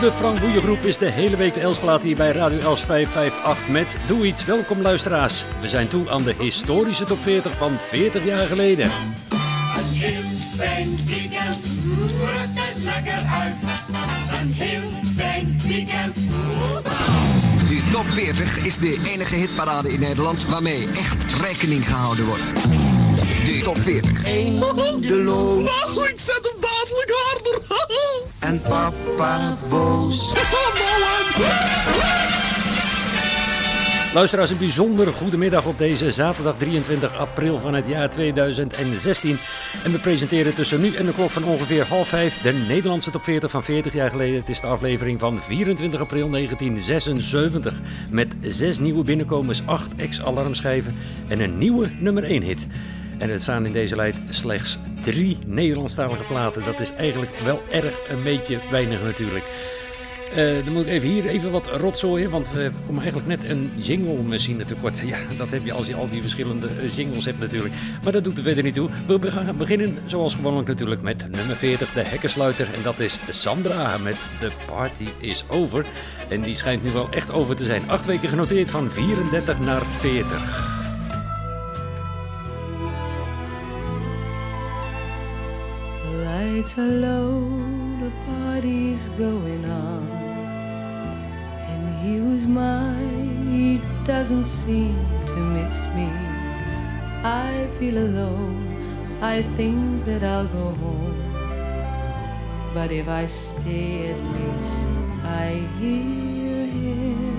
De Frank Boeien groep is de hele week de Elsplaat hier bij Radio Els 558 met Doe Iets. Welkom luisteraars. We zijn toe aan de historische top 40 van 40 jaar geleden. Een heel fijn weekend, rust eens lekker uit. Een heel fijn weekend. De top 40 is de enige hitparade in Nederland waarmee echt rekening gehouden wordt. De top 40. Eindeloos. Nou, ik zet hem dadelijk harder. En papa boos. Luisteraars, een bijzonder goede middag op deze zaterdag 23 april van het jaar 2016. En we presenteren tussen nu en de klok van ongeveer half vijf de Nederlandse top 40 van 40 jaar geleden. Het is de aflevering van 24 april 1976. Met zes nieuwe binnenkomers, acht ex-alarmschijven en een nieuwe nummer 1 hit. En het staan in deze lijst slechts drie Nederlandstalige platen. Dat is eigenlijk wel erg een beetje weinig natuurlijk. Uh, dan moet ik even hier even wat rotzooien, want we komen eigenlijk net een jingle machine tekort. Ja, dat heb je als je al die verschillende eh, jingles hebt natuurlijk. Maar dat doet er verder niet toe. We gaan beginnen zoals gewoonlijk natuurlijk met nummer 40, de hekkensluiter. En dat is Sandra met The Party Is Over. En die schijnt nu wel echt over te zijn. Acht weken genoteerd van 34 naar 40. Lights are low, the party's going on. And he was mine, he doesn't seem to miss me. I feel alone, I think that I'll go home. But if I stay, at least I hear him.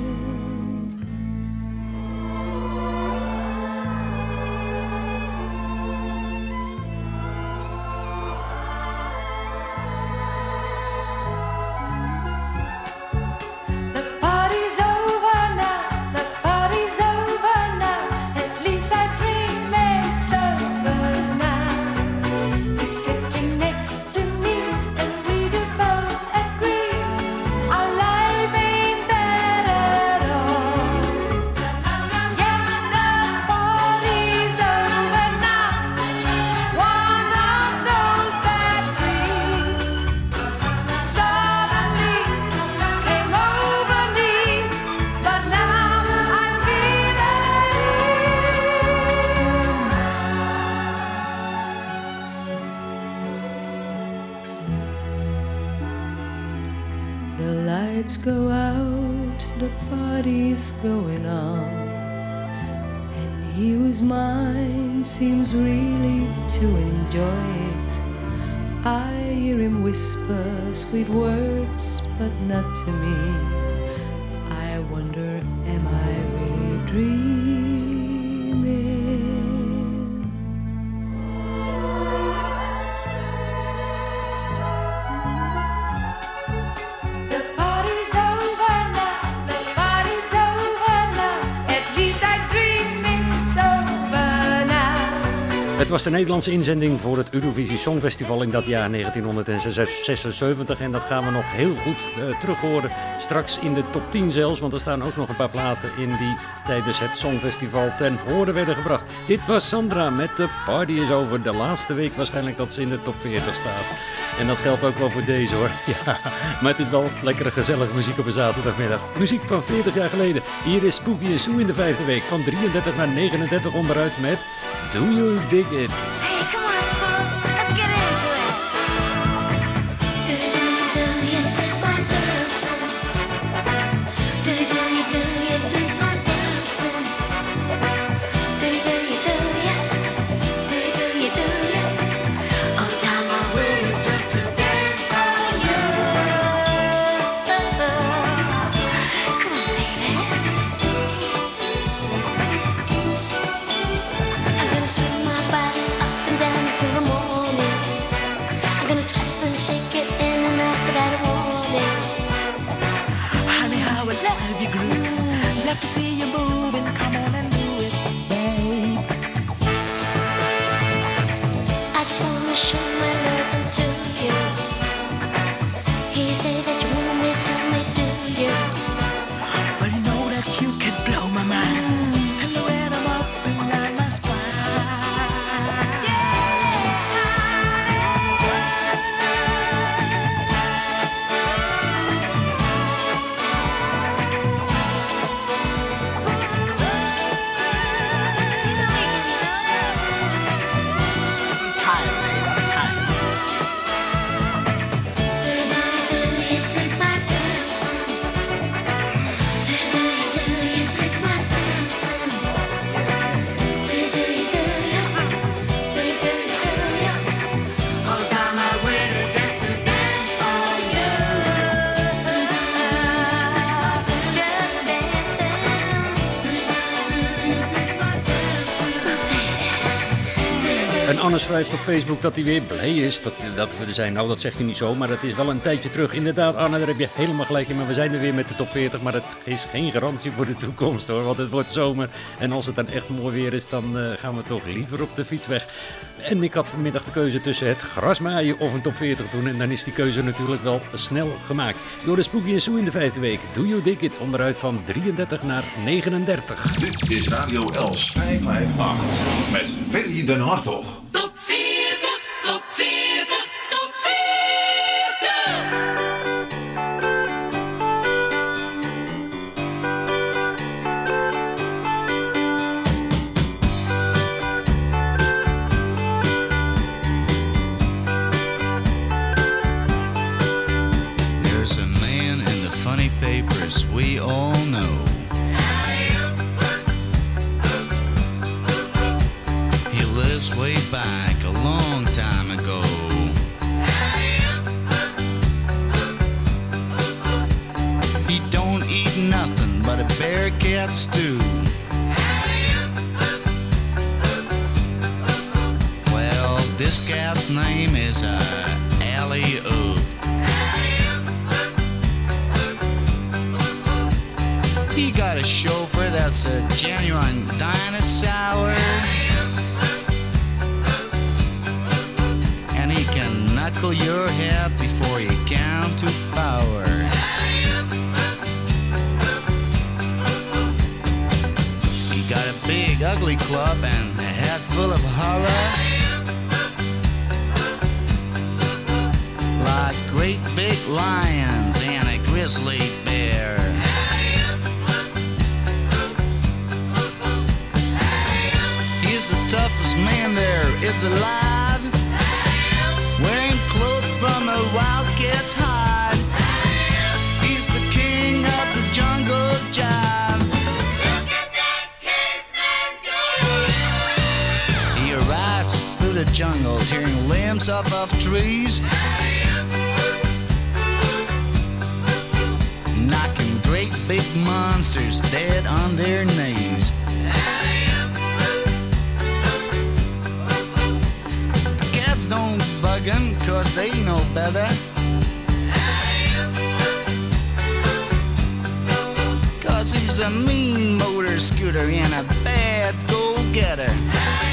Was de Nederlandse inzending voor het Eurovisie Songfestival in dat jaar 1976. En dat gaan we nog heel goed uh, terug horen. Straks in de top 10 zelfs, want er staan ook nog een paar platen in die tijdens het Songfestival ten horen werden gebracht. Dit was Sandra met de Party is over. De laatste week waarschijnlijk dat ze in de top 40 staat. En dat geldt ook wel voor deze hoor. Ja, maar het is wel lekkere gezellige muziek op een zaterdagmiddag. Muziek van 40 jaar geleden. Hier is Spooky Sue in de vijfde week. Van 33 naar 39 onderuit met Do You Dig It? En Anne schrijft op Facebook dat hij weer blij is dat, dat we er zijn. Nou, dat zegt hij niet zo, maar dat is wel een tijdje terug. Inderdaad, Anne, daar heb je helemaal gelijk in. Maar we zijn er weer met de top 40. Maar het is geen garantie voor de toekomst hoor. Want het wordt zomer. En als het dan echt mooi weer is, dan uh, gaan we toch liever op de fiets weg. En ik had vanmiddag de keuze tussen het grasmaaien of een top 40 doen. En dan is die keuze natuurlijk wel snel gemaakt. Door de Spooky en Sue in de vijfde week. Do You Dig It? Onderuit van 33 naar 39. Dit is Radio Els 558 met Ferry den Hartog. Dopey. cats do. Well, this cat's name is uh, Alley Oop. He got a chauffeur that's a genuine dinosaur. And he can knuckle your head before you count to power. big ugly club and a head full of horror. Like great big lions and a grizzly bear. He's the toughest man there is alive. Wearing clothes from a wildcat's hide. jungle, tearing limbs off of trees. Knocking great big monsters dead on their knees. Cats don't bug bug 'em 'cause they know better. Cause he's a mean motor scooter and a bad go-getter.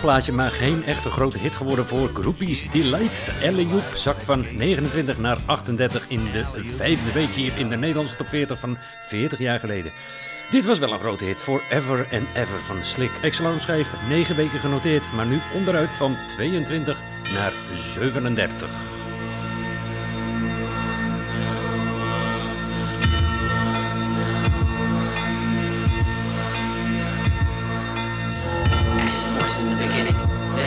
Plaatje, maar geen echte grote hit geworden voor Groupies Delight. Elle Joep zakt van 29 naar 38 in de vijfde week hier in de Nederlandse top 40 van 40 jaar geleden. Dit was wel een grote hit voor Ever and Ever van Slick. Exalarm schijf 9 weken genoteerd, maar nu onderuit van 22 naar 37.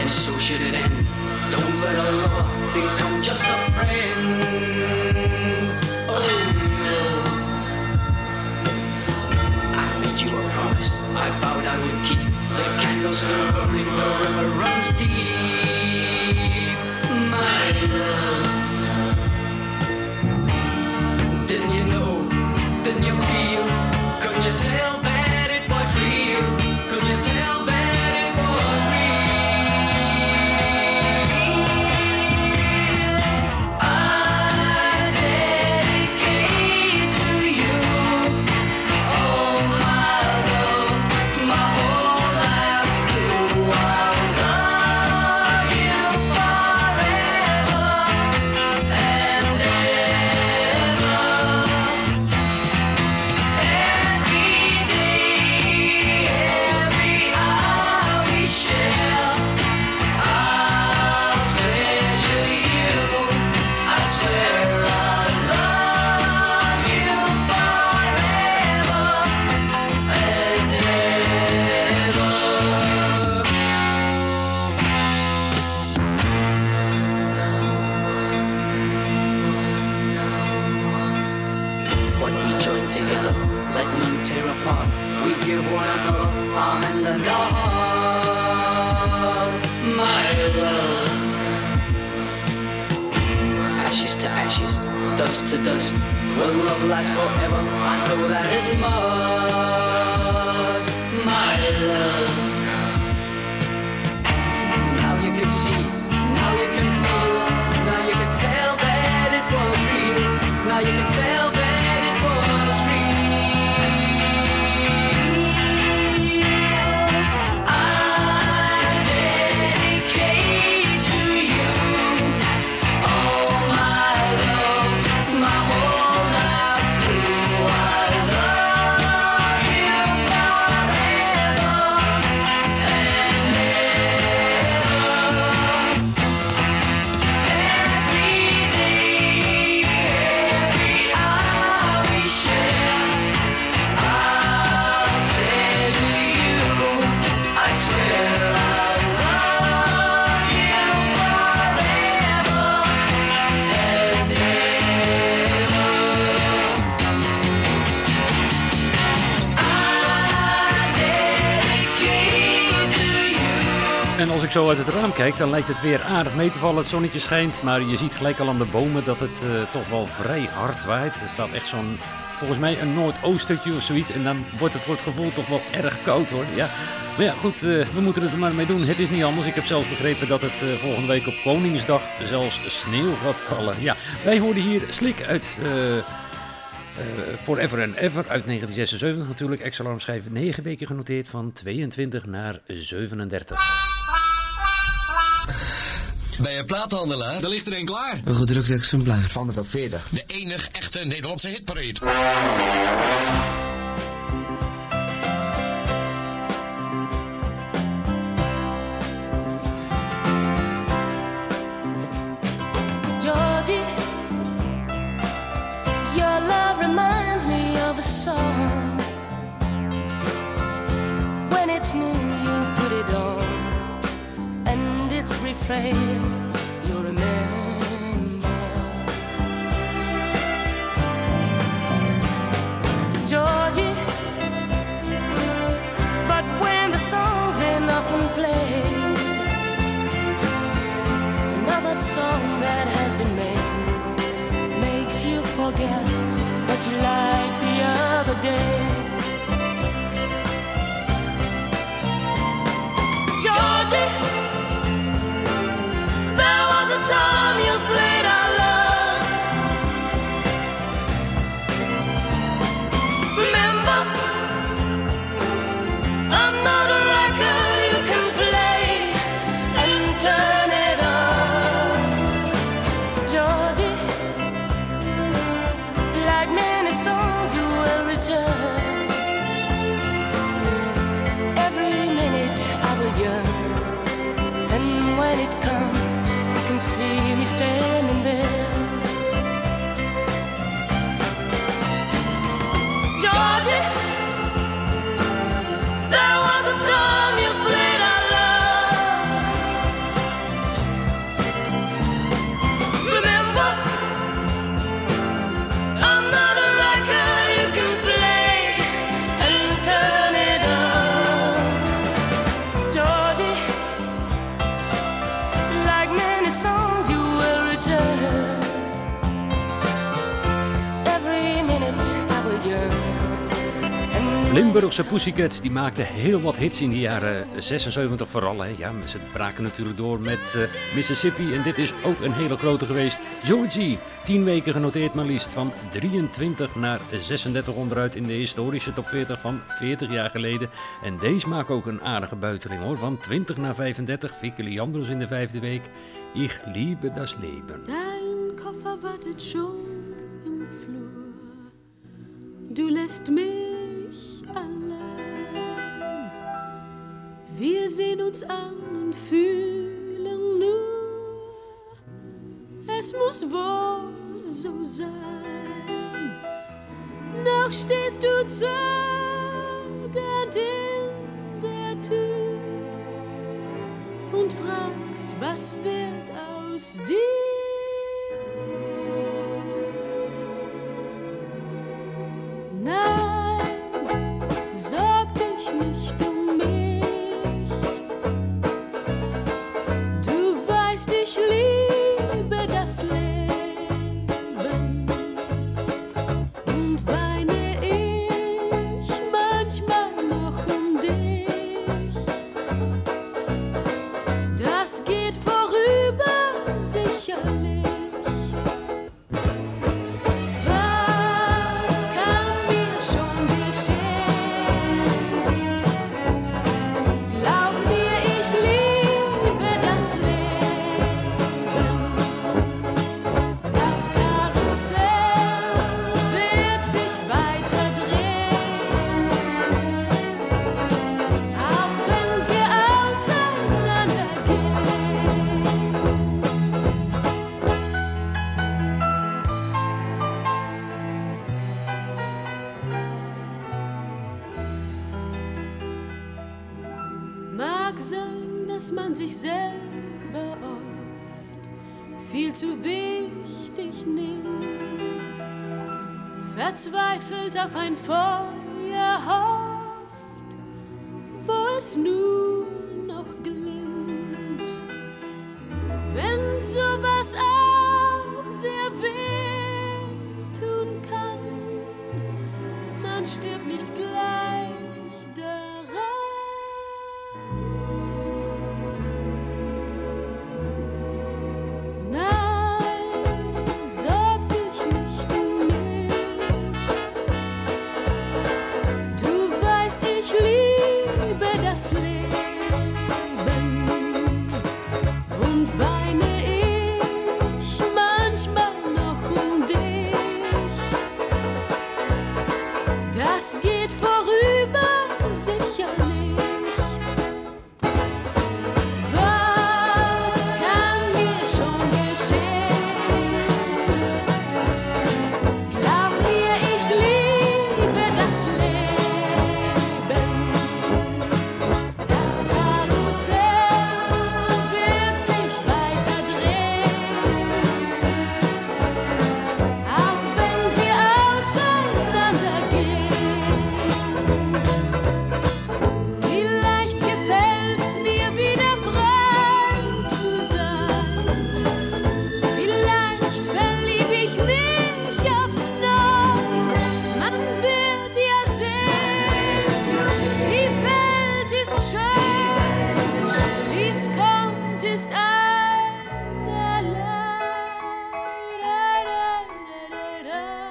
Should it end? Don't let a lover become just a friend. Oh no. I made you a promise. I vowed I would keep the candle still burning. The river zo uit het raam kijk, dan lijkt het weer aardig mee te vallen. Het zonnetje schijnt, maar je ziet gelijk al aan de bomen dat het eh, toch wel vrij hard waait. Er staat echt zo'n, volgens mij een noordoostertje of zoiets. En dan wordt het voor het gevoel toch wel erg koud hoor. Ja. Maar ja, goed, eh, we moeten het er maar mee doen. Het is niet anders. Ik heb zelfs begrepen dat het eh, volgende week op Koningsdag zelfs sneeuw gaat vallen. Ja, wij hoorden hier Slik uit... Forever and Ever uit 1976 natuurlijk. Ex-alarm schijf 9 weken genoteerd van 22 naar 37. Bij een plaathandelaar, daar ligt er een klaar. Een gedrukt exemplaar. Van de top 40. De enige echte Nederlandse hitparade. Its Limburgse Pussycat die maakte heel wat hits in de jaren 76 vooral. Hè. Ja, ze braken natuurlijk door met eh, Mississippi en dit is ook een hele grote geweest. Georgie, 10 weken genoteerd maar liefst van 23 naar 36 onderuit in de historische top 40 van 40 jaar geleden. En deze maakt ook een aardige buiteling hoor, van 20 naar 35. Vicky Leandros in de vijfde week. Ich liebe das Leben. Dein Koffer wartet schon im Flur. Du lässt mich allein. Wir sehen uns an und fühlen nur, es muss wohl so sein. Doch stehst du zögernd in der Tür und fragst, was wird aus dir? Auf ein Feuer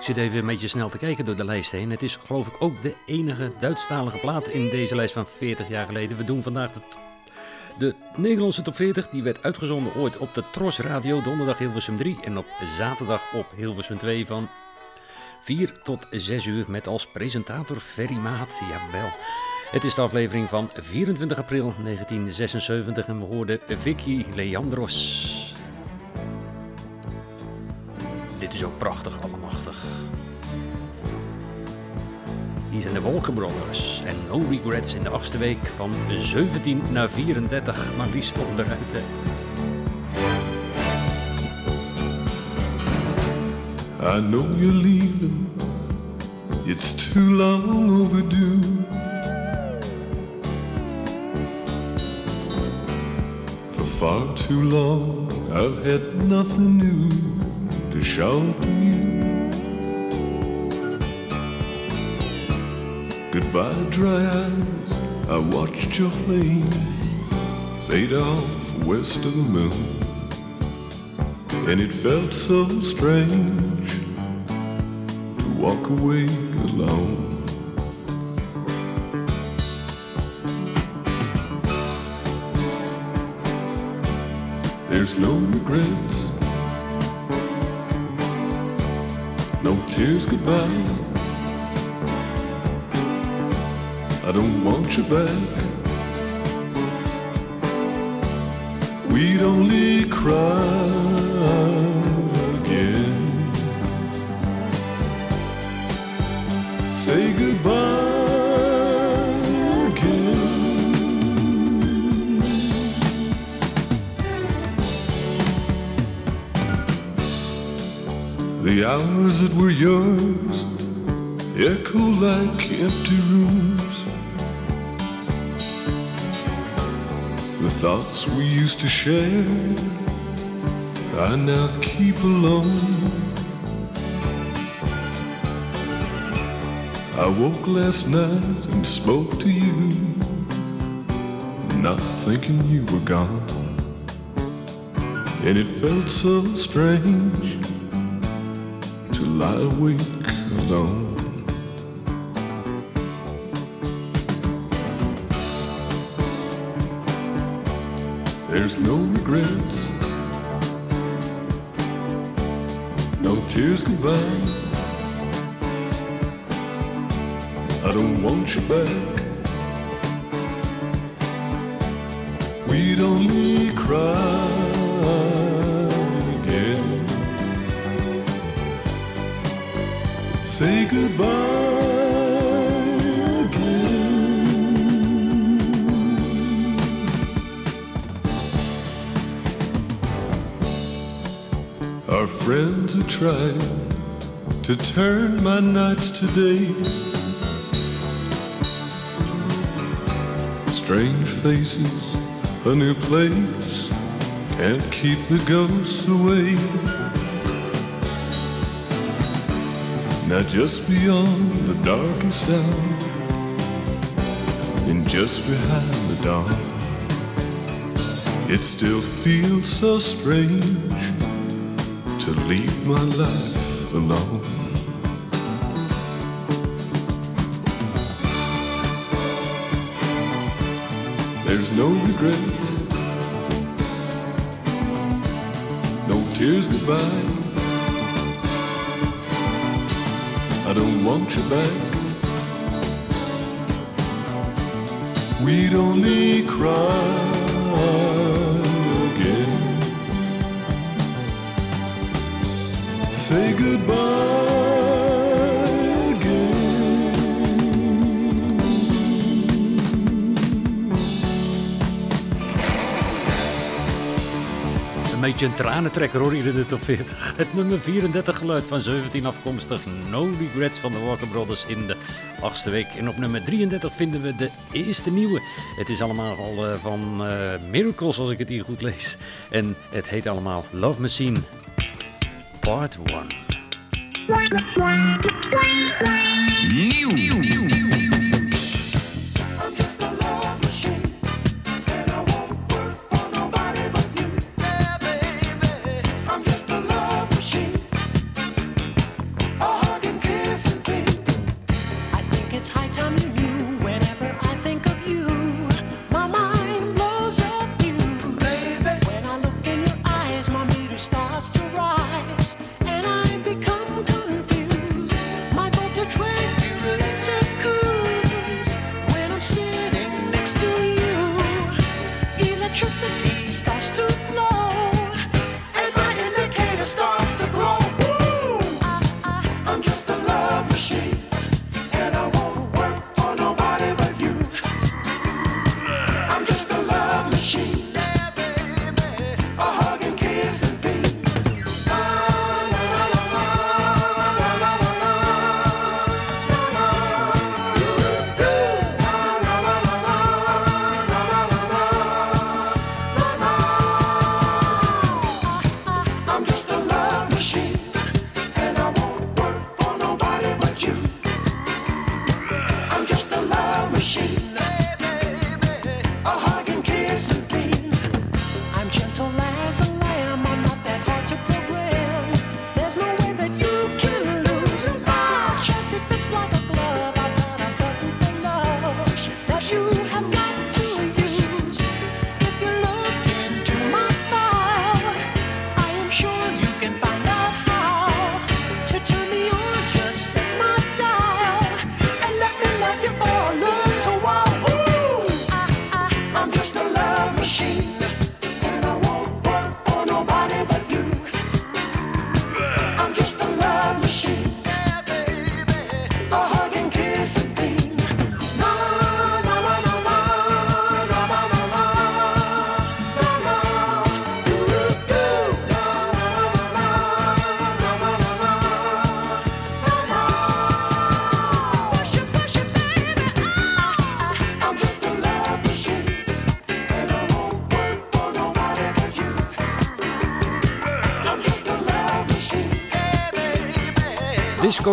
zit even een beetje snel te kijken door de lijst heen. Het is geloof ik ook de enige Duitsstalige plaat in deze lijst van 40 jaar geleden. We doen vandaag de, de Nederlandse top 40. Die werd uitgezonden ooit op de Tros Radio, donderdag Hilversum 3. En op zaterdag op Hilversum 2 van 4 tot 6 uur met als presentator Ferry Maat. Jawel. Het is de aflevering van 24 april 1976 en we hoorden Vicky Leandros. Dit is ook prachtig, allemachtig. Hier zijn de Walker Brothers en No Regrets in de achtste week van 17 naar 34, maar liefst onderuit. hè. I know you're leaving, it's too long overdue. For far too long, I've had nothing new to shout to you. Goodbye, dry eyes, I watched your flame fade off west of the moon. And it felt so strange to walk away alone. There's no regrets, no tears goodbye. I don't want you back. We'd only cry again. Say goodbye again. The hours that were yours echo like empty rooms. Thoughts we used to share, I now keep alone. I woke last night and spoke to you, not thinking you were gone. And it felt so strange to lie awake alone. No regrets, no tears goodbye. I don't want you back. We'd only cry again. Say goodbye friends who tried to turn my nights to day. Strange faces, a new place, can't keep the ghosts away. Now just beyond the darkest hour, and just behind the dawn, it still feels so strange leave my life alone. There's no regrets, no tears goodbye. I don't want you back. We'd only cry Say goodbye Een beetje een tranentrekker hoor hier in de top 40. Het nummer 34 geluid van 17 afkomstig. No Regrets van de Walker Brothers in de achtste week. En op nummer 33 vinden we de eerste nieuwe. Het is allemaal al eh, van eh, Miracles als ik het hier goed lees. En het heet allemaal Love Machine part 1. New. New.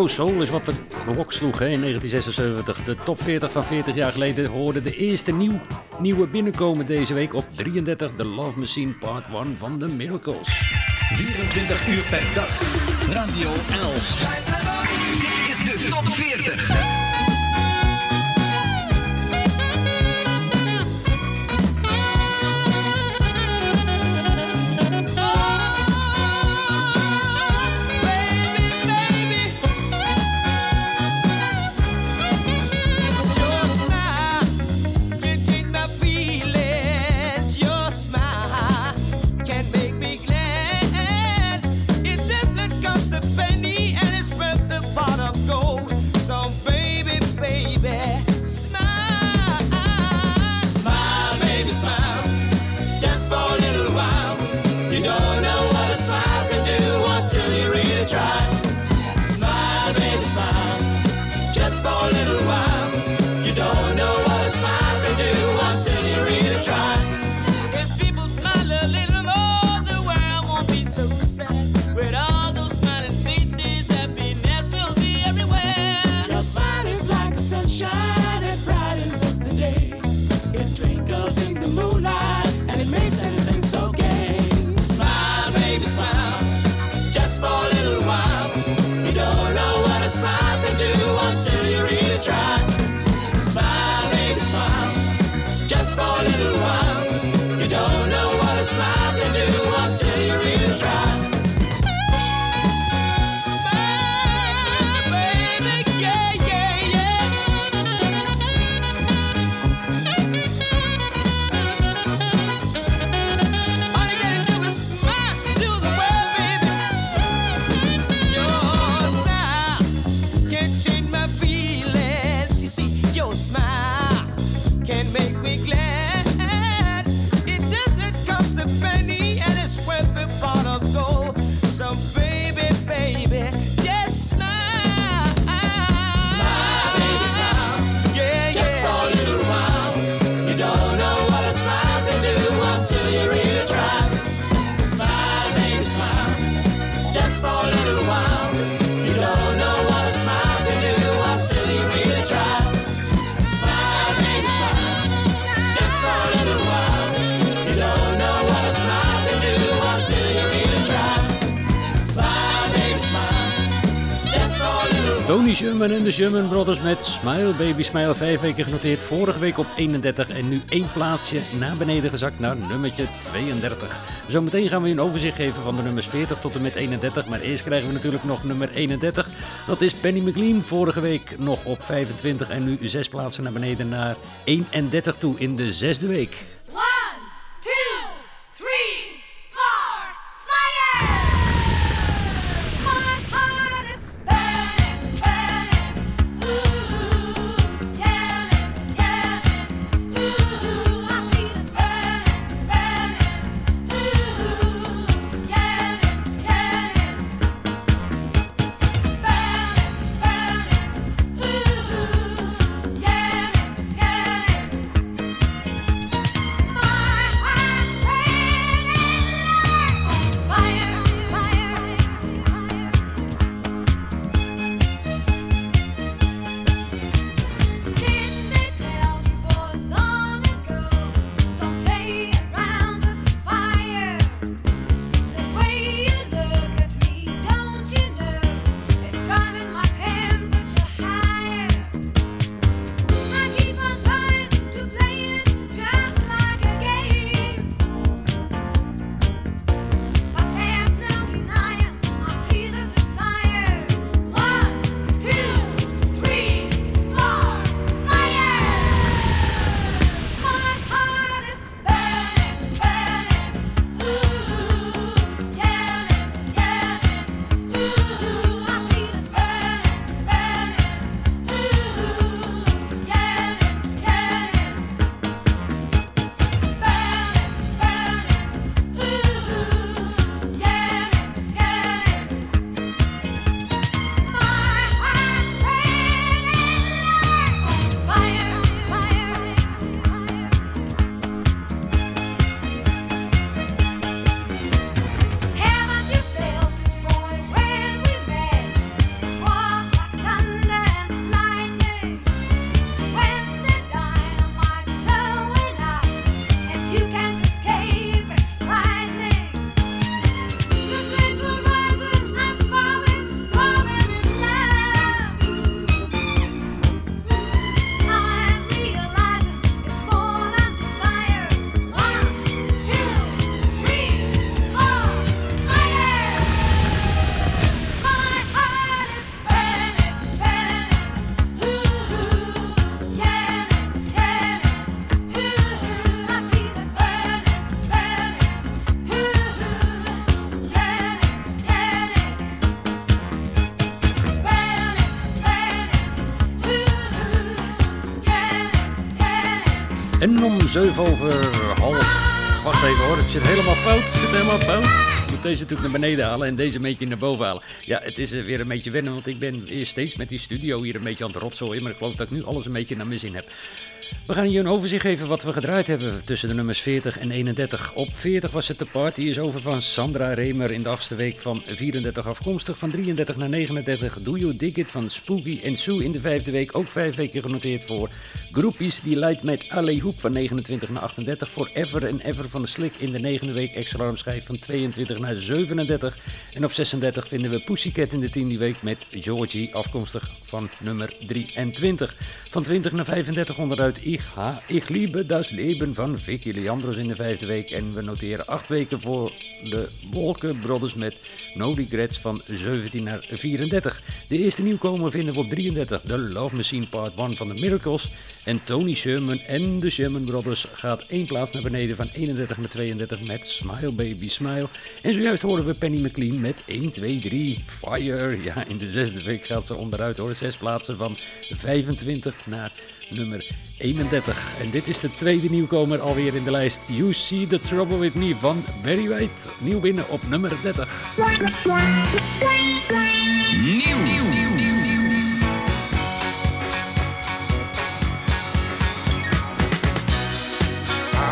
Soul is wat de klok sloeg in 1976. De top 40 van 40 jaar geleden hoorde de eerste nieuw, nieuwe binnenkomen deze week op 33. The Love Machine Part 1 van The Miracles. 24 uur per dag. Radio Els. Sherman Brothers met Smile Baby Smile. Vijf weken genoteerd, vorige week op 31 en nu één plaatsje naar beneden gezakt naar nummertje 32. Zometeen gaan we een overzicht geven van de nummers 40 tot en met 31. Maar eerst krijgen we natuurlijk nog nummer 31. Dat is Penny McLean, vorige week nog op 25 en nu zes plaatsen naar beneden naar 31 toe in de zesde week. 7 over half. Wacht even hoor, het zit helemaal fout. Het zit helemaal fout. Ik moet deze natuurlijk naar beneden halen en deze een beetje naar boven halen. Ja, het is eh, weer een beetje wennen, want ik ben weer steeds met die studio hier een beetje aan het rotzooien. Maar ik geloof dat ik nu alles een beetje naar mijn zin heb. We gaan hier een overzicht geven wat we gedraaid hebben tussen de nummers 40 en 31. Op 40 was het de Party, is over van Sandra Remer in de achtste week van 34 afkomstig. Van 33 naar 39 Do You Dig It van Spooky en Sue in de vijfde week, ook vijf weken genoteerd voor Groepies. Die leidt met Alley Hoep van 29 naar 38. Forever and Ever van de Slik in de negende week. Extra armschijf van 22 naar 37. En op 36 vinden we Pussycat in de tiende week met Georgie afkomstig van nummer 23. Van 20 naar 35 onderuit Ich, ha, ich liebe das Leben van Vicky Leandros in de vijfde week. En we noteren acht weken voor de Wolken Brothers met No Regrets van 17 naar 34. De eerste nieuwkomer vinden we op 33, The Love Machine Part 1 van de Miracles. En Tony Sherman en de Sherman Brothers gaat één plaats naar beneden van 31 naar 32 met Smile Baby Smile. En zojuist horen we Penny McLean met 1, 2, 3, Fire. Ja, in de zesde week gaat ze onderuit hoor. Zes plaatsen van 25 naar nummer 31. En dit is de tweede nieuwkomer alweer in de lijst. You See The Trouble With Me van Barry White. Nieuw binnen op nummer 30. I'm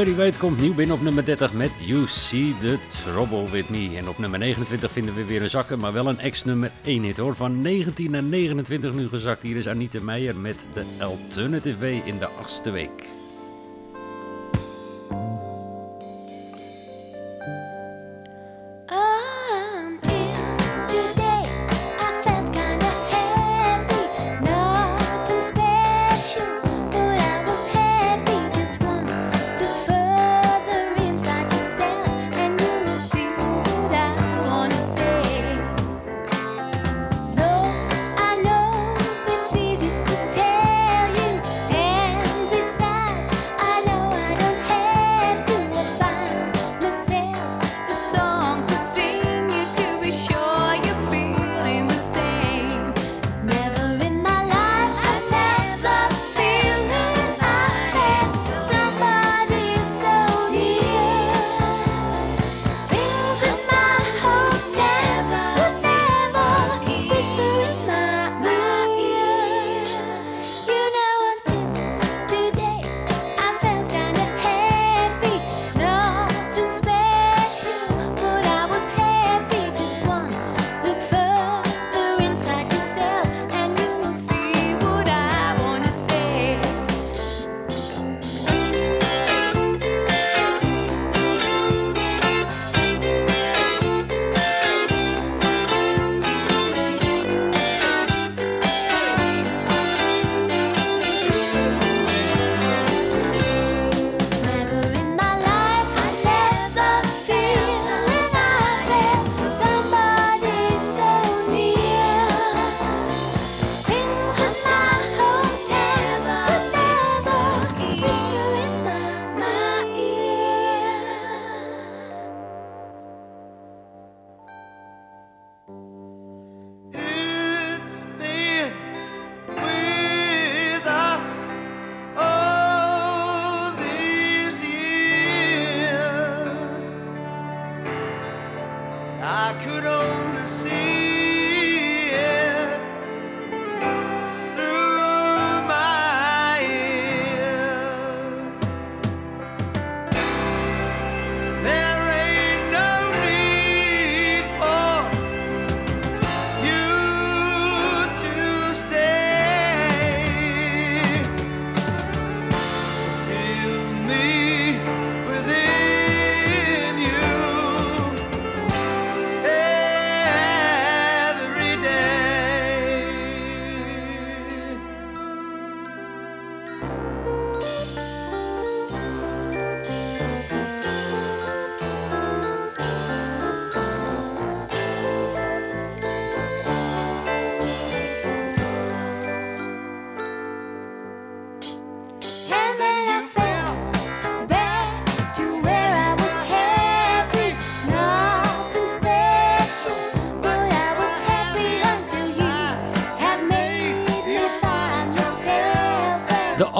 Barry White komt nieuw binnen op nummer 30 met You See The Trouble With Me. En op nummer 29 vinden we weer een zakken, maar wel een ex-nummer 1 hit hoor. Van 19 naar 29 nu gezakt. Hier is Anita Meijer met de Alternative Way in de achtste week.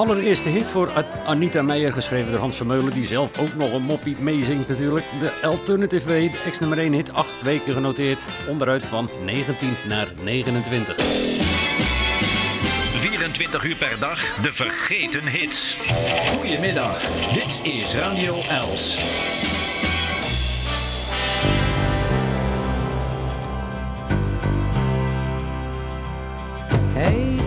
Allereerste hit voor Anita Meijer, geschreven door Hans Vermeulen, die zelf ook nog een moppie meezingt natuurlijk. De Alternative Way, de ex-nummer 1 hit, acht weken genoteerd, onderuit van 19 naar 29. 24 uur per dag, de vergeten hits. Goedemiddag, dit is Radio Els.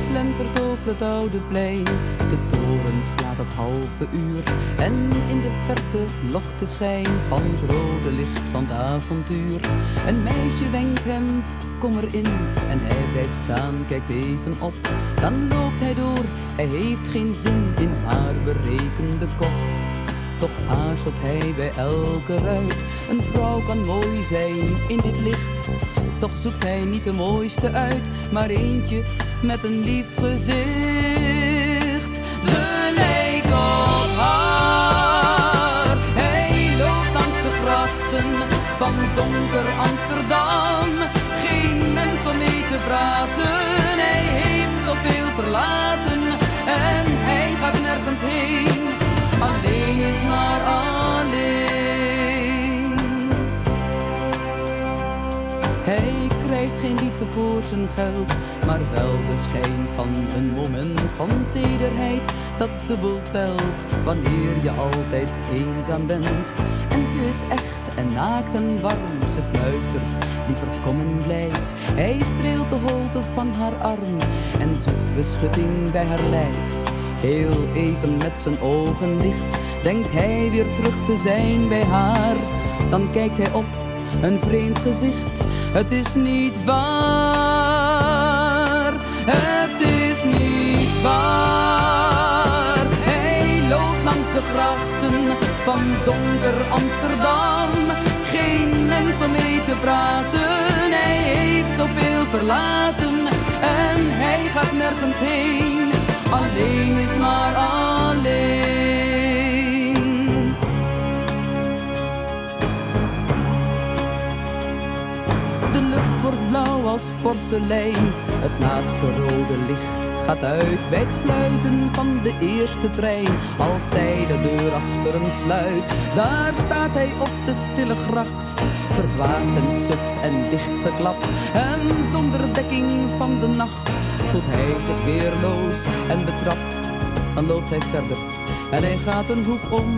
Slentert over het oude plein, de toren slaat het halve uur. En in de verte lokt de schijn van het rode licht van het avontuur. Een meisje wenkt hem, kom erin, en hij blijft staan, kijkt even op. Dan loopt hij door, hij heeft geen zin in haar berekende kop. Toch aarzelt hij bij elke ruit. Een vrouw kan mooi zijn in dit licht. Toch zoekt hij niet de mooiste uit, maar eentje met een lief gezicht. Voor zijn geld, maar wel de schijn van een moment van tederheid dat dubbel telt wanneer je altijd eenzaam bent. En ze is echt en naakt en warm, ze fluistert, lieverd kom en blijf. Hij streelt de holte van haar arm en zoekt beschutting bij haar lijf. Heel even met zijn ogen dicht, denkt hij weer terug te zijn bij haar. Dan kijkt hij op, een vreemd gezicht. Het is niet waar, het is niet waar. Hij loopt langs de grachten van donker Amsterdam. Geen mens om mee te praten, hij heeft zoveel verlaten. En hij gaat nergens heen, alleen is maar alleen. Wordt blauw als porselein. Het laatste rode licht gaat uit bij het fluiten van de eerste trein. Als zij de deur achter hem sluit, daar staat hij op de stille gracht. Verdwaasd en suf en dichtgeklapt. En zonder dekking van de nacht voelt hij zich weerloos en betrapt. Dan loopt hij verder en hij gaat een hoek om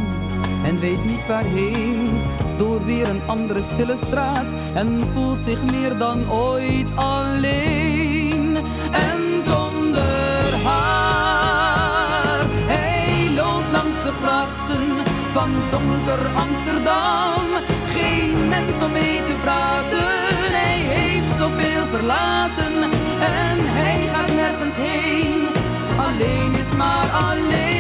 en weet niet waarheen. Door weer een andere stille straat en voelt zich meer dan ooit alleen. En zonder haar, hij loopt langs de grachten van donker Amsterdam. Geen mens om mee te praten, hij heeft zoveel verlaten en hij gaat nergens heen. Alleen is maar alleen,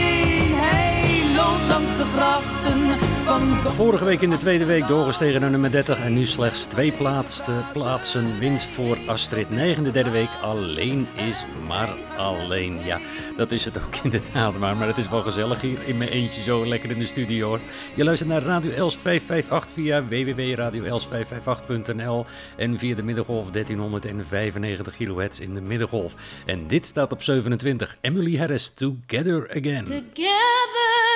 grachten van Vorige week in de tweede week doorgestegen naar nummer 30 en nu slechts twee plaatsen, plaatsen winst voor Astrid. Negende derde week alleen is maar alleen. Ja, dat is het ook inderdaad maar, maar het is wel gezellig hier in mijn eentje zo lekker in de studio hoor. Je luistert naar Radio Els 558 via www.radioels558.nl en via de middengolf 1395 kHz in de middengolf. En dit staat op 27, Emily Harris, Together Again. together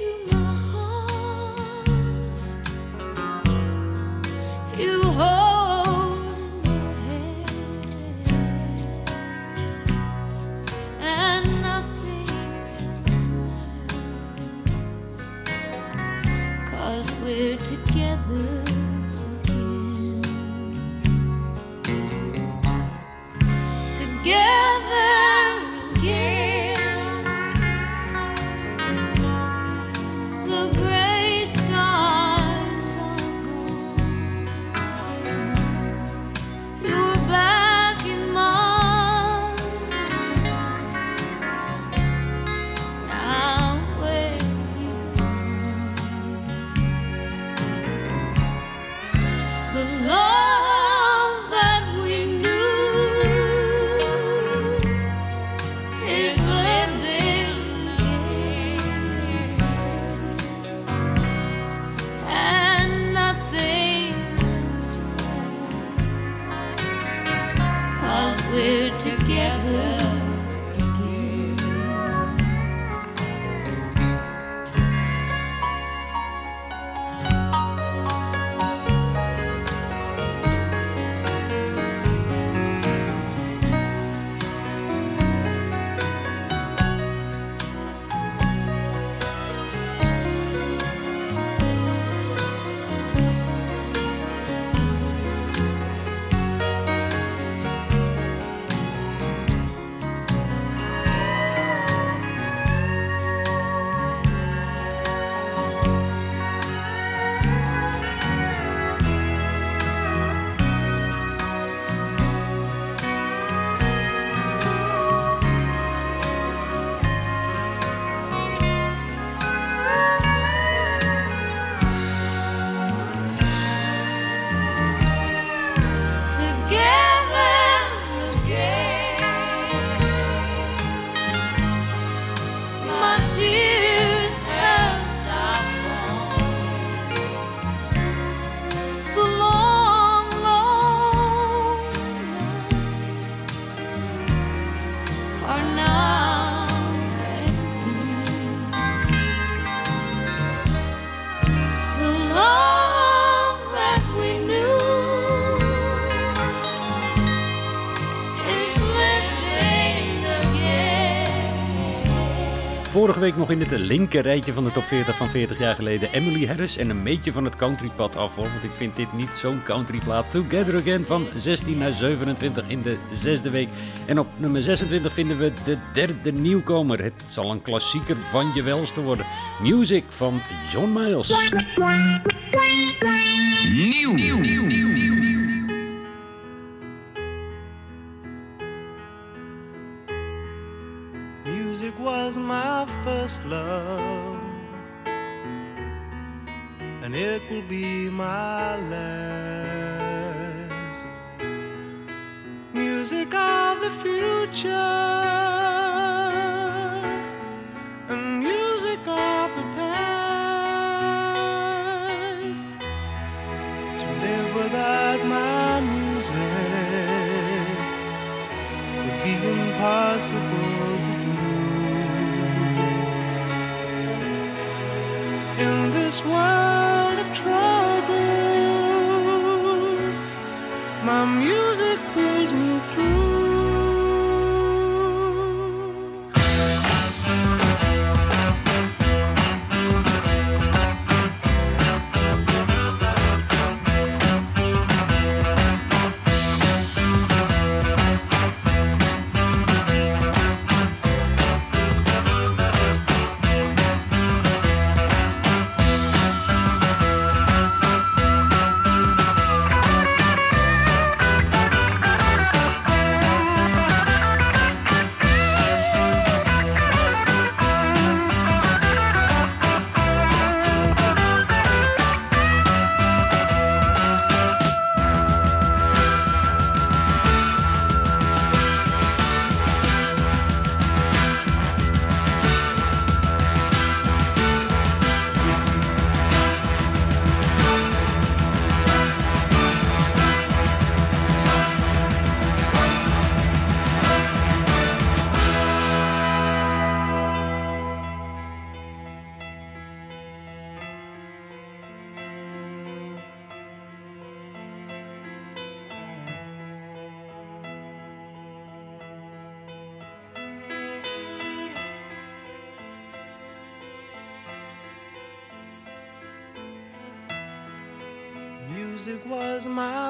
Together Vorige week nog in het linker rijtje van de top 40 van 40 jaar geleden Emily Harris en een beetje van het countrypad af hoor, want ik vind dit niet zo'n countryplaat. Together Again van 16 naar 27 in de zesde week. En op nummer 26 vinden we de derde nieuwkomer. Het zal een klassieker van je welste worden. Music van John Miles. Nieuw. Music love, and it will be my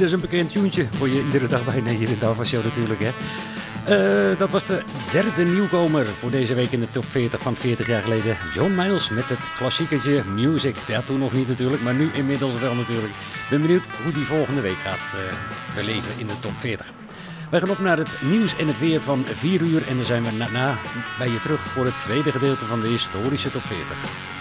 dat is een bekend tuentje. Hoor je iedere dag bijna hier in Alpha Show natuurlijk, hè. Eh, dat was de derde nieuwkomer voor deze week in de top 40 van 40 jaar geleden. John Miles met het klassiekertje Music. Ja, toen nog niet natuurlijk, maar nu inmiddels wel natuurlijk. Ben benieuwd hoe die volgende week gaat eh, beleven in de top 40. Wij gaan op naar het nieuws en het weer van 4 uur. En dan zijn we daarna bij je terug voor het tweede gedeelte van de historische top 40.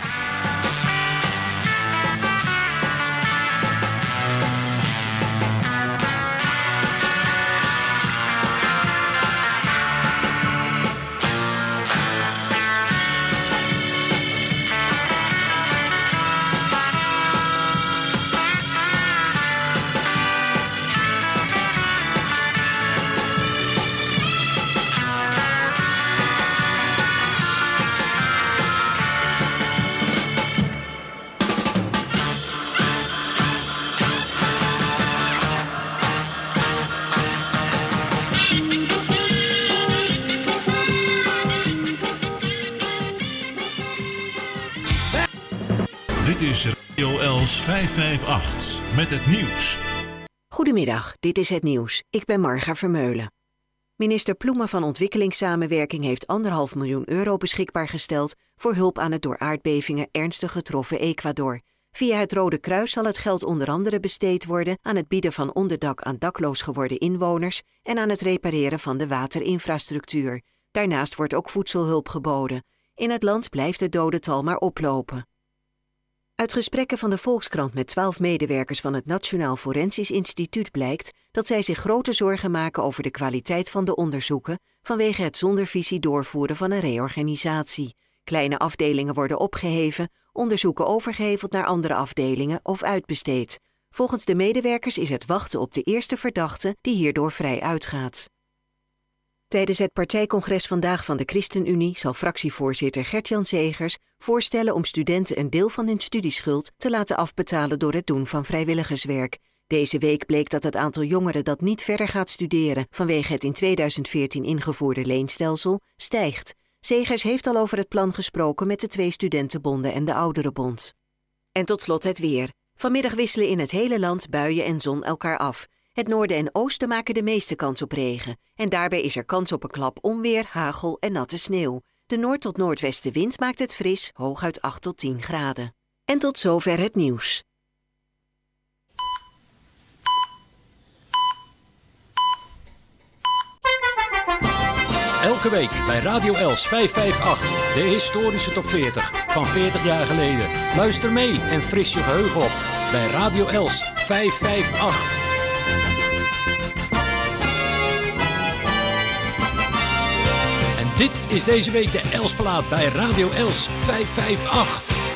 Els 558 met het nieuws. Goedemiddag, dit is het nieuws. Ik ben Marga Vermeulen. Minister Ploemen van Ontwikkelingssamenwerking heeft anderhalf miljoen euro beschikbaar gesteld voor hulp aan het door aardbevingen ernstig getroffen Ecuador. Via het Rode Kruis zal het geld onder andere besteed worden aan het bieden van onderdak aan dakloos geworden inwoners en aan het repareren van de waterinfrastructuur. Daarnaast wordt ook voedselhulp geboden. In het land blijft het dodental maar oplopen. Uit gesprekken van de Volkskrant met twaalf medewerkers van het Nationaal Forensisch Instituut blijkt dat zij zich grote zorgen maken over de kwaliteit van de onderzoeken vanwege het zonder visie doorvoeren van een reorganisatie. Kleine afdelingen worden opgeheven, onderzoeken overgeheveld naar andere afdelingen of uitbesteed. Volgens de medewerkers is het wachten op de eerste verdachte die hierdoor vrij uitgaat. Tijdens het partijcongres vandaag van de ChristenUnie zal fractievoorzitter Gert-Jan Zegers voorstellen om studenten een deel van hun studieschuld te laten afbetalen door het doen van vrijwilligerswerk. Deze week bleek dat het aantal jongeren dat niet verder gaat studeren vanwege het in 2014 ingevoerde leenstelsel stijgt. Zegers heeft al over het plan gesproken met de twee studentenbonden en de ouderenbond. En tot slot het weer. Vanmiddag wisselen in het hele land buien en zon elkaar af. Het noorden en oosten maken de meeste kans op regen. En daarbij is er kans op een klap onweer, hagel en natte sneeuw. De noord- tot noordwestenwind maakt het fris, hooguit 8 tot 10 graden. En tot zover het nieuws. Elke week bij Radio Els 558, de historische top 40 van 40 jaar geleden. Luister mee en fris je geheugen op bij Radio Els 558. Dit is deze week de Elsplaat bij Radio Els 558.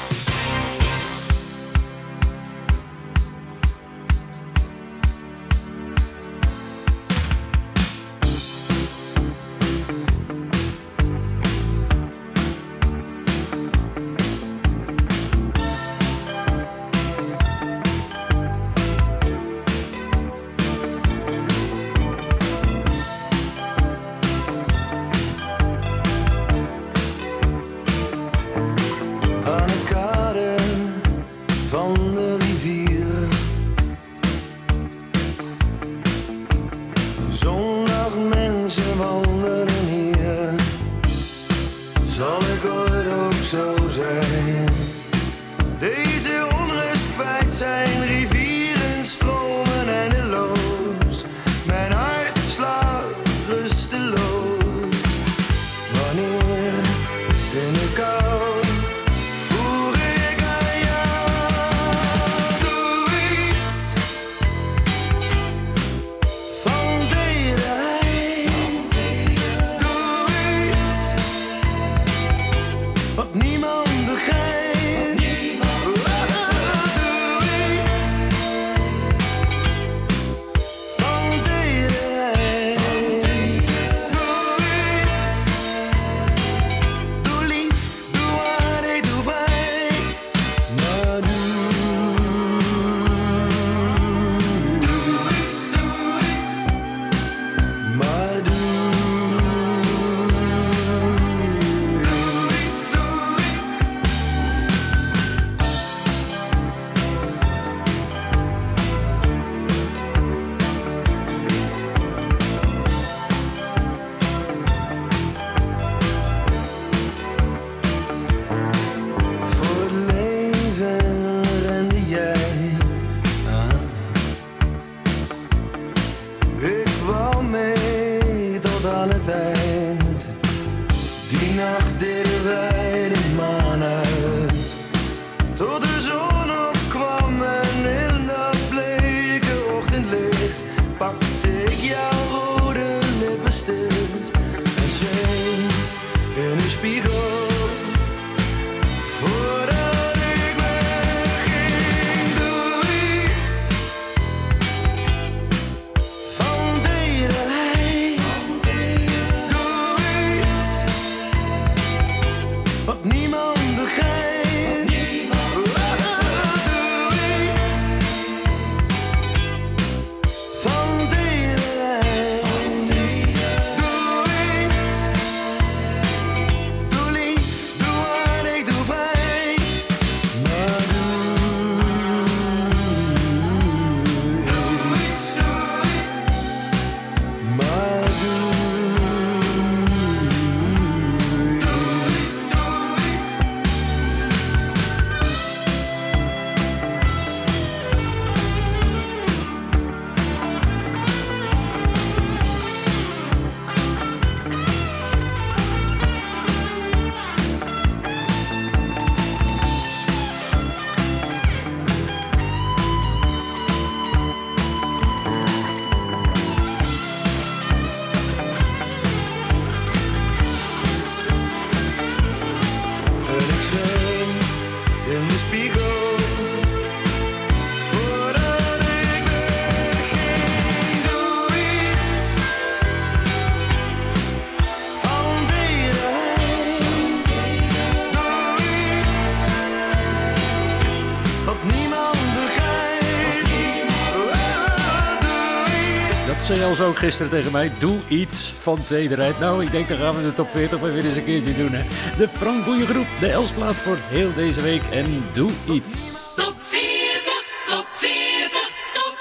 Zo gisteren tegen mij. Doe iets van tederheid. Nou, ik denk dan gaan we de top 40 maar weer eens een keertje doen. Hè. De Frank Boeien groep. De Elsplaat voor heel deze week. En doe iets. Top 40, top 40, top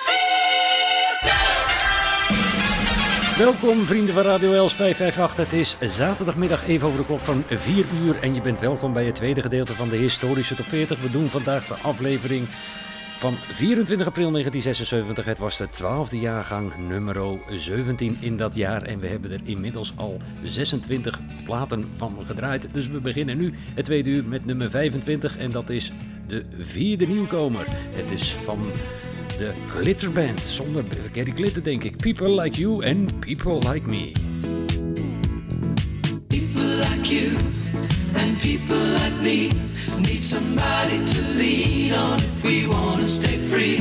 40. Welkom vrienden van Radio Els 558. Het is zaterdagmiddag even over de klok van 4 uur. En je bent welkom bij het tweede gedeelte van de historische top 40. We doen vandaag de aflevering van 24 april 1976. Het was de 12e jaargang, nummer 17 in dat jaar. En we hebben er inmiddels al 26 platen van gedraaid. Dus we beginnen nu het tweede uur met nummer 25. En dat is de vierde nieuwkomer. Het is van de Glitterband. Zonder Gary Glitter denk ik. People Like You and People Like Me. People like you people like me need somebody to lean on if we want to stay free.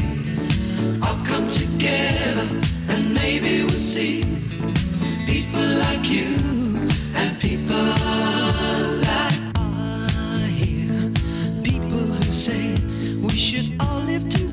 All come together and maybe we'll see people like you and people like I hear people who say we should all live together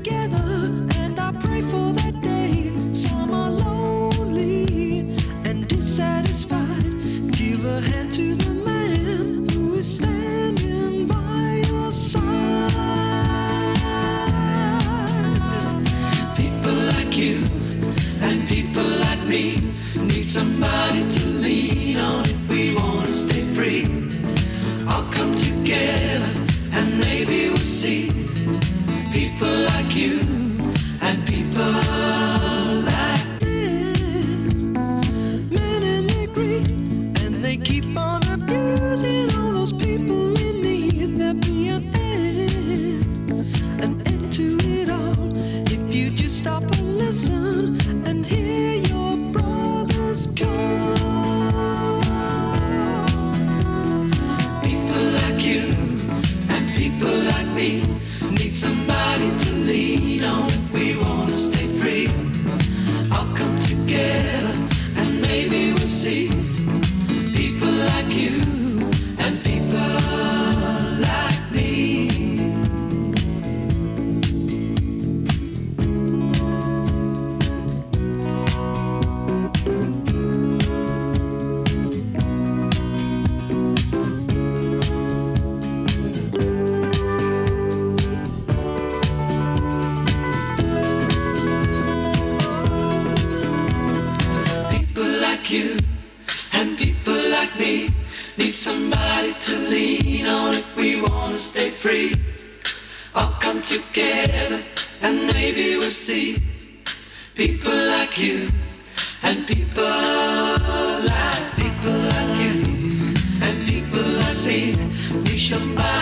free. All come together and maybe we'll see people like you and people like people like you and people like me need somebody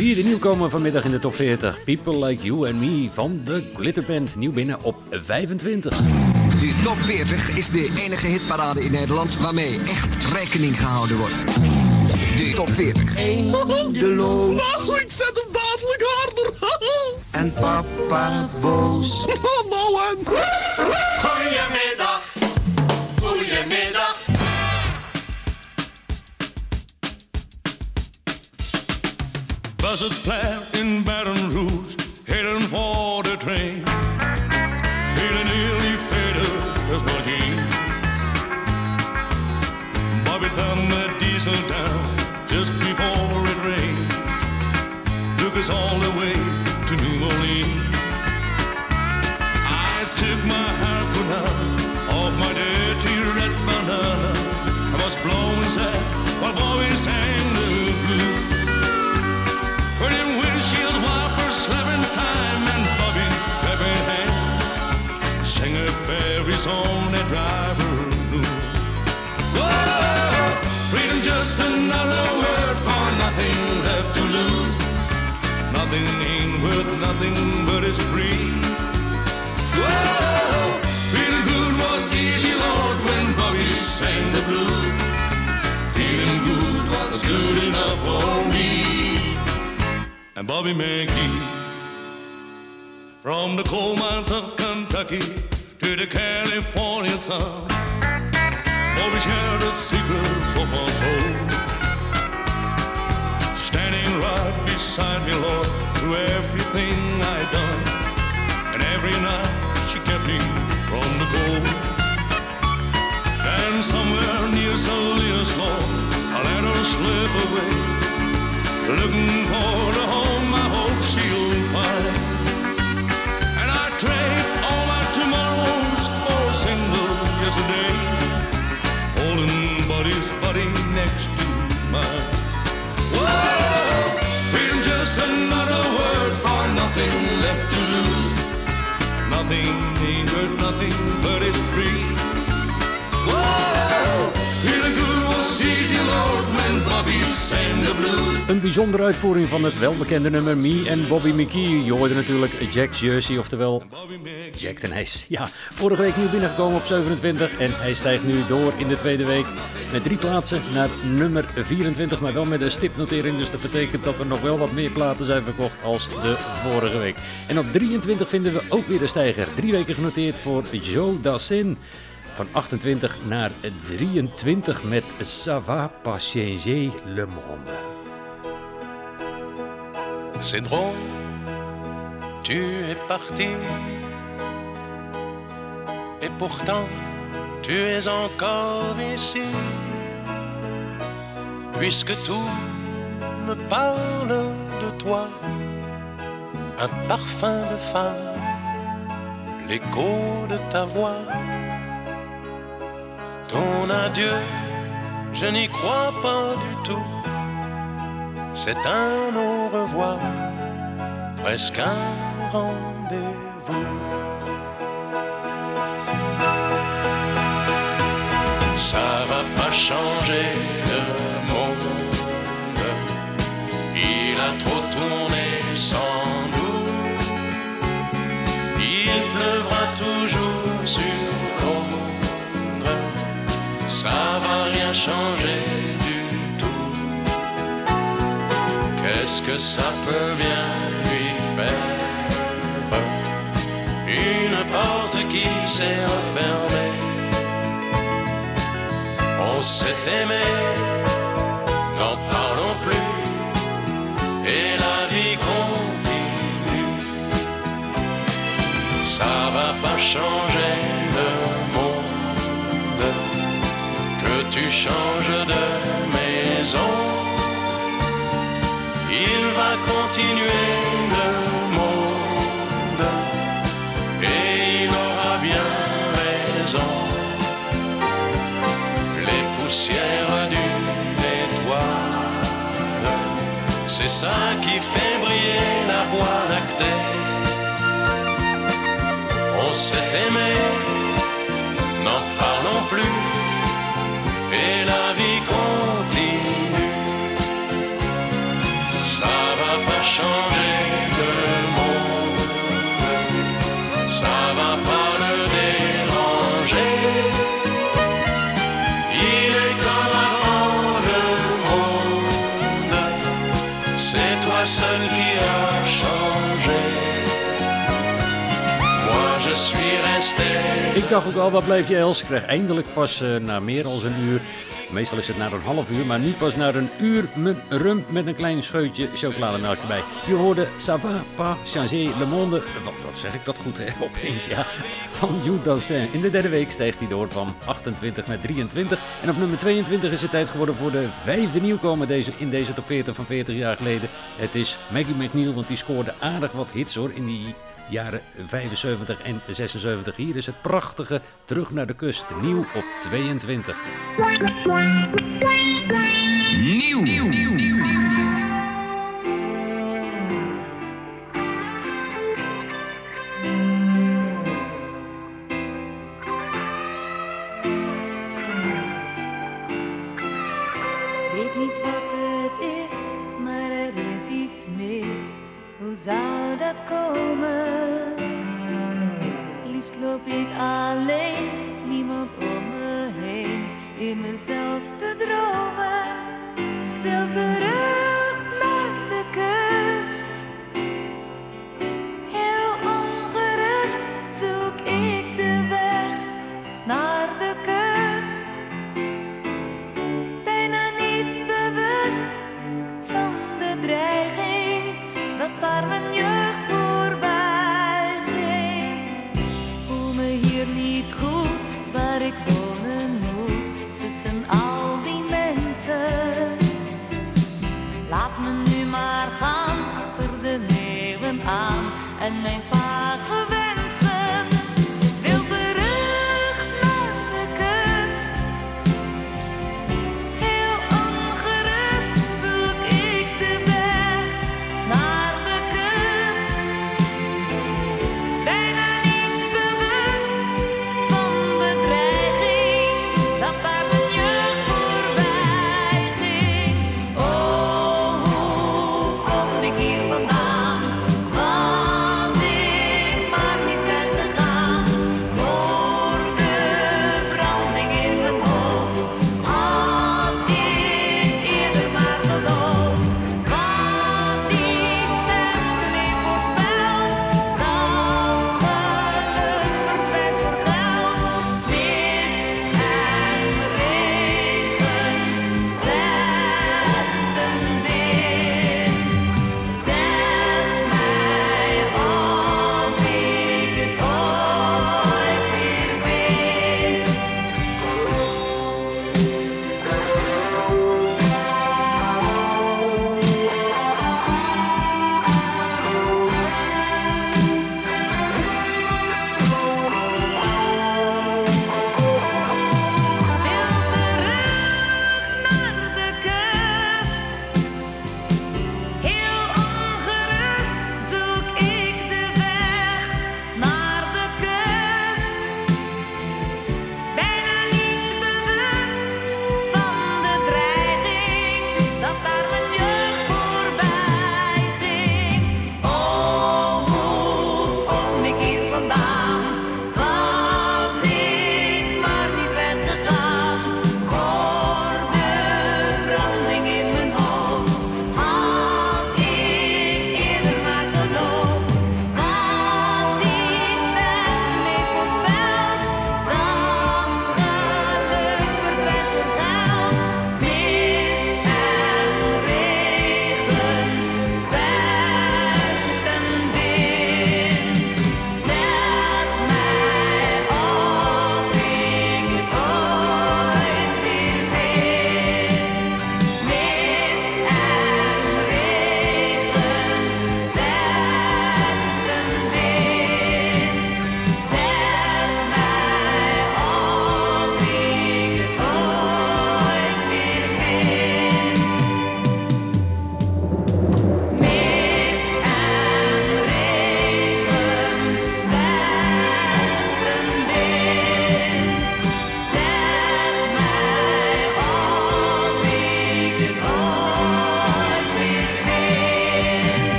vierde nieuwkomer vanmiddag in de top 40. People Like You and Me van de Glitterband. Nieuw binnen op 25. De top 40 is de enige hitparade in Nederland waarmee echt rekening gehouden wordt. De top 40. Eindeloos. Nou, ik zet hem dadelijk harder. En papa boos. nou en. Goedemiddag, Was het Nothing ain't worth nothing but it's free. Whoa, feeling good was easy, Lord, when Bobby sang the blues. Feeling good was good enough for me and Bobby McGee. From the coal mines of Kentucky to the California sun, Always shared the secrets of my soul. Beside me, Lord, through everything I done. And every night she kept me from the cold. And somewhere near Salinas, Lord, I let her slip away. Looking for the home I hope she'll find. And I trade all my tomorrows for a single yesterday. Holding buddy's body next to mine. Nothing ain't worth nothing, but it's free. Whoa! Een bijzondere uitvoering van het welbekende nummer Me en Bobby McKee. Je hoorde natuurlijk Jack Jersey, oftewel Jack ten Nijs. Ja, vorige week nieuw binnengekomen op 27 en hij stijgt nu door in de tweede week met drie plaatsen naar nummer 24, maar wel met een stipnotering. Dus dat betekent dat er nog wel wat meer platen zijn verkocht als de vorige week. En op 23 vinden we ook weer de stijger. Drie weken genoteerd voor Joe Dassin. Van 28 naar 23 met Ça va pas changer le monde. C'est drôle, tu es parti. Et pourtant, tu es encore ici. Puisque tout me parle de toi, un parfum de femme, l'écho de ta voix. Ton adieu, je n'y crois pas du tout. C'est un au revoir, presque un rendez-vous. Ça va pas changer le monde. Il a trop rien changer du tout. Qu'est-ce que ça peut bien lui faire? Une porte qui s'est refermée. On s'est aimé, n'en parlons plus. Et la vie continue. Ça va pas changer tu changes de maison. Il va continuer le monde et il aura bien raison. Les poussières d'une étoile, c'est ça qui fait briller la voie lactée. On s'est aimé, n'en parlons plus, et la vie continue. Ça va pas changer le monde, ça va pas le déranger. Il est comme avant le monde, c'est toi seul qui as Ik dacht ook al, wat blijf je Els? Ik krijg eindelijk pas eh, na meer dan een uur. Meestal is het na een half uur, maar nu pas na een uur rum met een klein scheutje chocolademelk erbij. Je hoorde Ça va pas changer le monde. Wat, wat zeg ik dat goed hè? Opeens ja. Van Hugh Dassin. In de derde week stijgt hij door van 28 naar 23. En op nummer 22 is het tijd geworden voor de vijfde nieuwkomer deze, in deze top 40 van 40 jaar geleden. Het is Maggie McNeil, want die scoorde aardig wat hits hoor in die jaren 75 en 76. Hier is het prachtige Terug naar de kust, nieuw op 22. Nieuw. weet niet wat het is, maar er is iets mis. Hoe zou dat komen? Liefst loop ik alleen, niemand om me heen, in mezelf te dromen. Ik wil terug naar de kust. Heel ongerust zoek ik de weg naar de kust. quedarme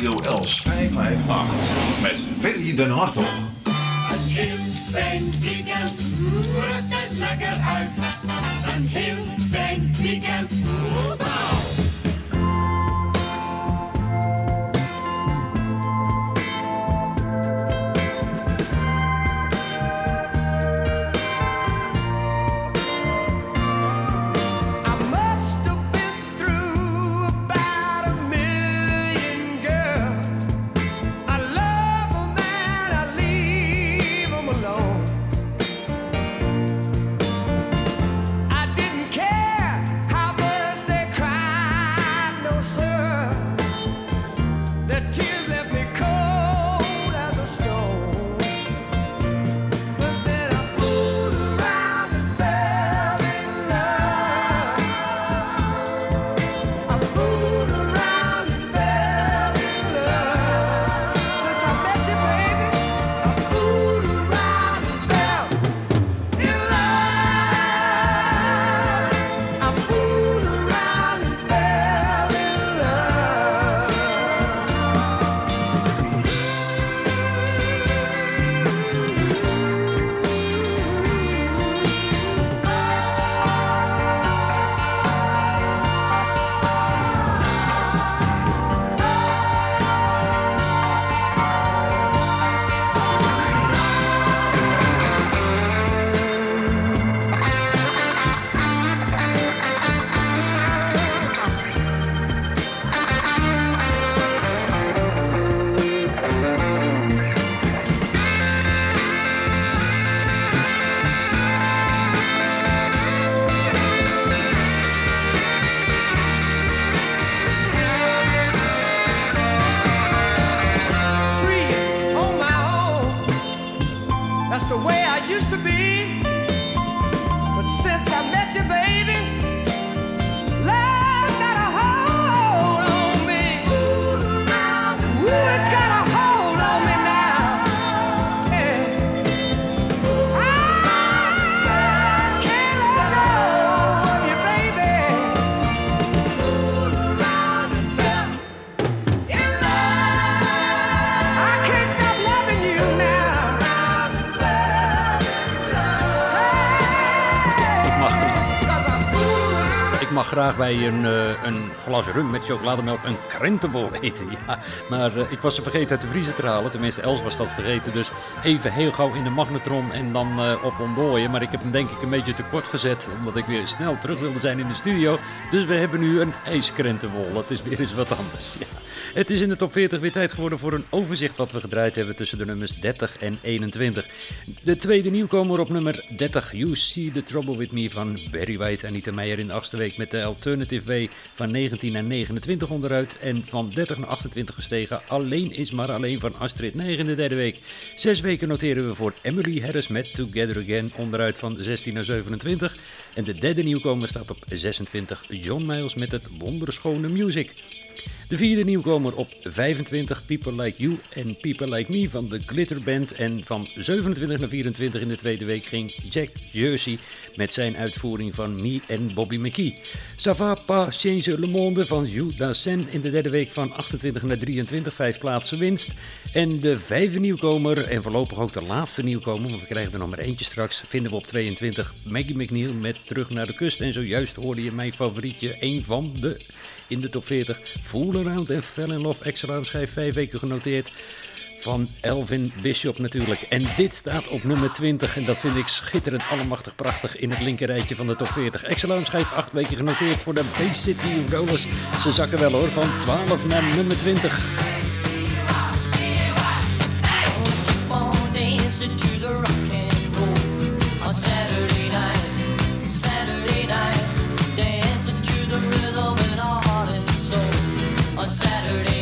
Radio Els 558 met Ferry den Hartog. Een heel fijn weekend, rust eens lekker uit. Een heel fijn weekend, graag bij een, eh, een glas rum met chocolademelk een krentenbol eten. Ja, maar eh, ik was ze vergeten uit de vriezer te halen. Tenminste, Els was dat vergeten. Dus even heel gauw in de magnetron en dan eh, op ontdooien. Maar ik heb hem denk ik een beetje tekort gezet. Omdat ik weer snel terug wilde zijn in de studio. Dus we hebben nu een ijskrentenbol. Dat is weer eens wat anders. Ja. Het is in de top 40 weer tijd geworden voor een overzicht wat we gedraaid hebben tussen de nummers 30 en 21. De tweede nieuwkomer op nummer 30, You See The Trouble With Me van Barry White. Anita Meijer in de achtste week met de Alternative Way van 19 naar 29 onderuit. En van 30 naar 28 gestegen. Alleen is maar alleen van Astrid Nijg in de derde week. Zes weken noteren we voor Emily Harris met Together Again onderuit van 16 naar 27. En de derde nieuwkomer staat op 26, John Miles met het wonderschone Music. De vierde nieuwkomer op 25, People Like You en People Like Me van de Glitter Band. En van 27 naar 24 in de tweede week ging Jack Jersey met zijn uitvoering van Me en Bobby McKee. Ça va pas changer le monde van Jules Dassin in de derde week van 28 naar 23, vijf plaatsen winst. En de vijfde nieuwkomer en voorlopig ook de laatste nieuwkomer, want we krijgen er nog maar eentje straks, vinden we op 22 Maggie McNeil met Terug naar de Kust. En zojuist hoorde je mijn favorietje, een van de in de top 40. Fool Around en Fell in Love extra schijf vijf weken genoteerd. Van Elvin Bishop natuurlijk. En dit staat op nummer 20. En dat vind ik schitterend, allemachtig prachtig in het linkerrijtje van de top 40. Excellent schijf acht weken genoteerd voor de Bay City Rollers. Ze zakken wel hoor, van 12 naar nummer 20. dancing Saturday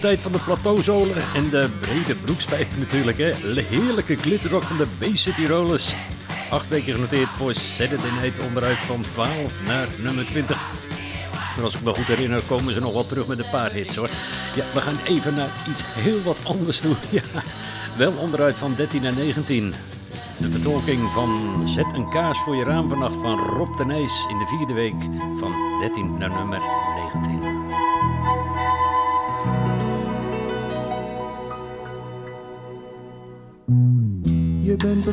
tijd van de plateauzolen en de brede broekspijp natuurlijk. Hè. Heerlijke glitterrock van de Bay City Rollers. Acht weken genoteerd voor Saturday onderuit van 12 naar nummer 20. En als ik me goed herinner komen ze nog wel terug met een paar hits hoor. Ja, we gaan even naar iets heel wat anders toe. Ja, wel onderuit van 13 naar 19. De vertolking van Zet een kaars voor je raam vannacht van Rob de Nijs in de vierde week van 13 naar nummer 19.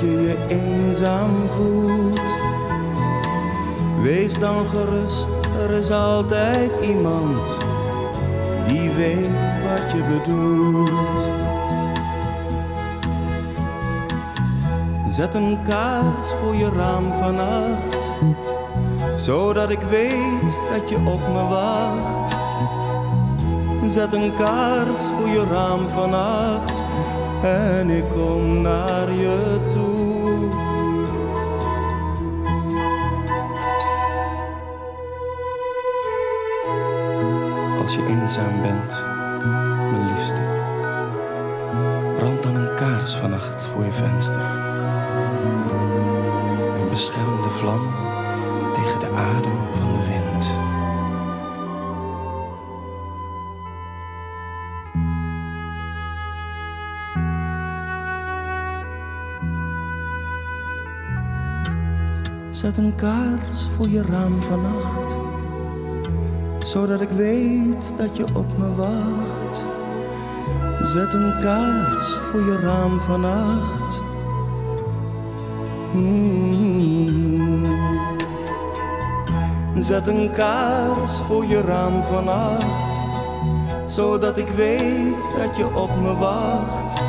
Je je eenzaam voelt, wees dan gerust, er is altijd iemand die weet wat je bedoelt. Zet een kaars voor je raam vannacht, zodat ik weet dat je op me wacht. Zet een kaars voor je raam vannacht en ik kom naar je toe. Als je eenzaam bent, mijn liefste, brand dan een kaars vannacht voor je venster. En bescherm de vlam Zet een kaars voor je raam vannacht, zodat ik weet dat je op me wacht. Zet een kaars voor je raam vannacht. Mm. Zet een kaars voor je raam vannacht, zodat ik weet dat je op me wacht.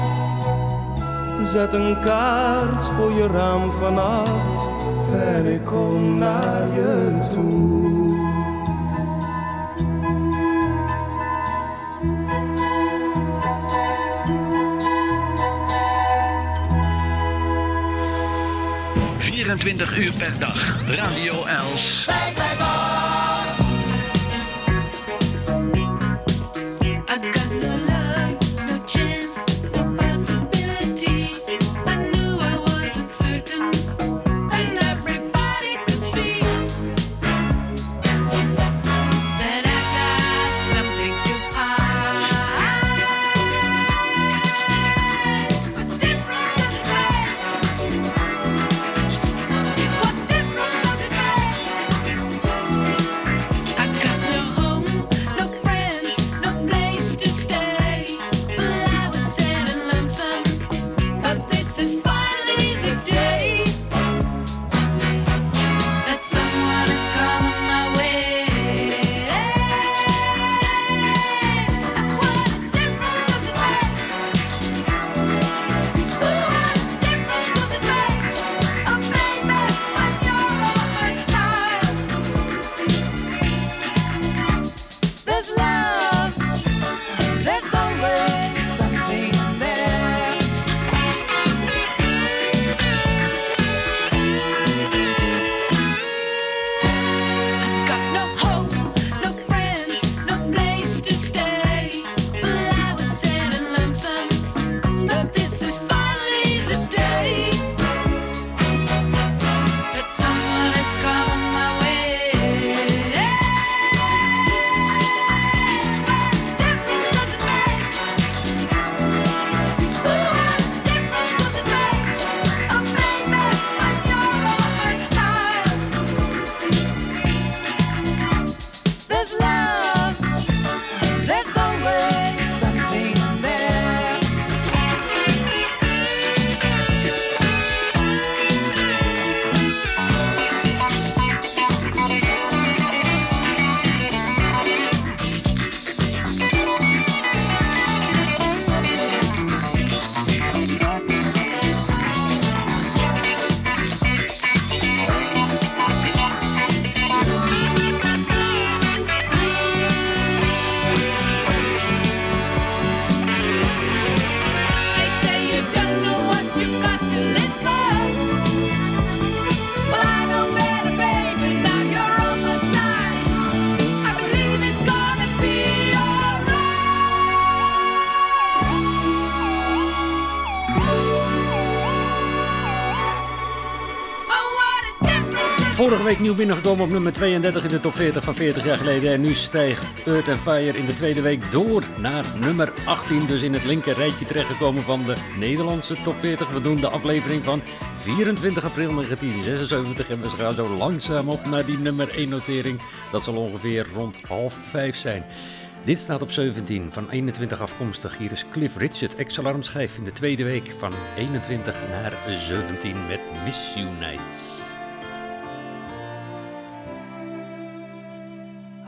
Zet een kaars voor je raam vannacht en ik kom naar je toe. ...24 uur per dag. Radio Els. I week nieuw binnengekomen op nummer 32 in de top 40 van 40 jaar geleden. En nu stijgt Earth and Fire in de tweede week door naar nummer 18. Dus in het linker rijtje terechtgekomen van de Nederlandse top 40. We doen de aflevering van 24 april 1976. En we gaan zo langzaam op naar die nummer 1 notering. Dat zal ongeveer rond half 5 zijn. Dit staat op 17, van 21 afkomstig. Hier is Cliff Richard, ex-alarmschijf in de tweede week van 21 naar 17 met Miss You Nights.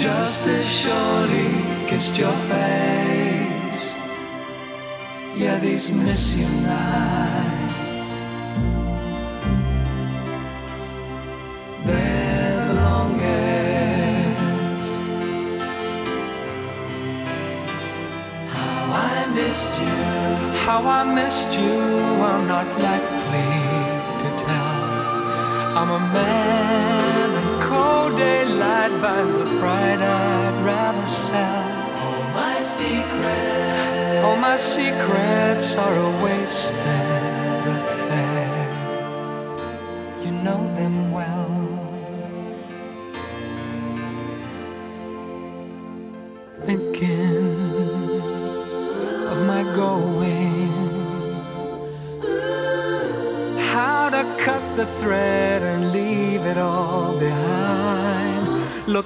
just as surely kissed your face. Yeah, these miss you nights. They're the longest. How I missed you. How I missed you, I'm not likely to tell. I'm a man, and cold daylight buys the pride I'd rather sell. All my secrets, all my secrets are a wasted affair. You know them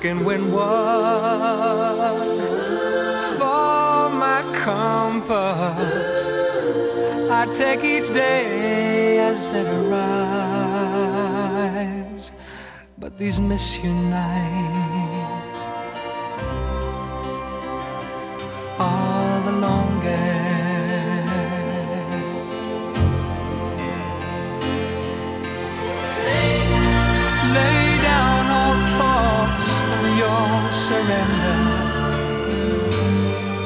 Looking windward for my compass. I take each day as it arrives. But these miss you nights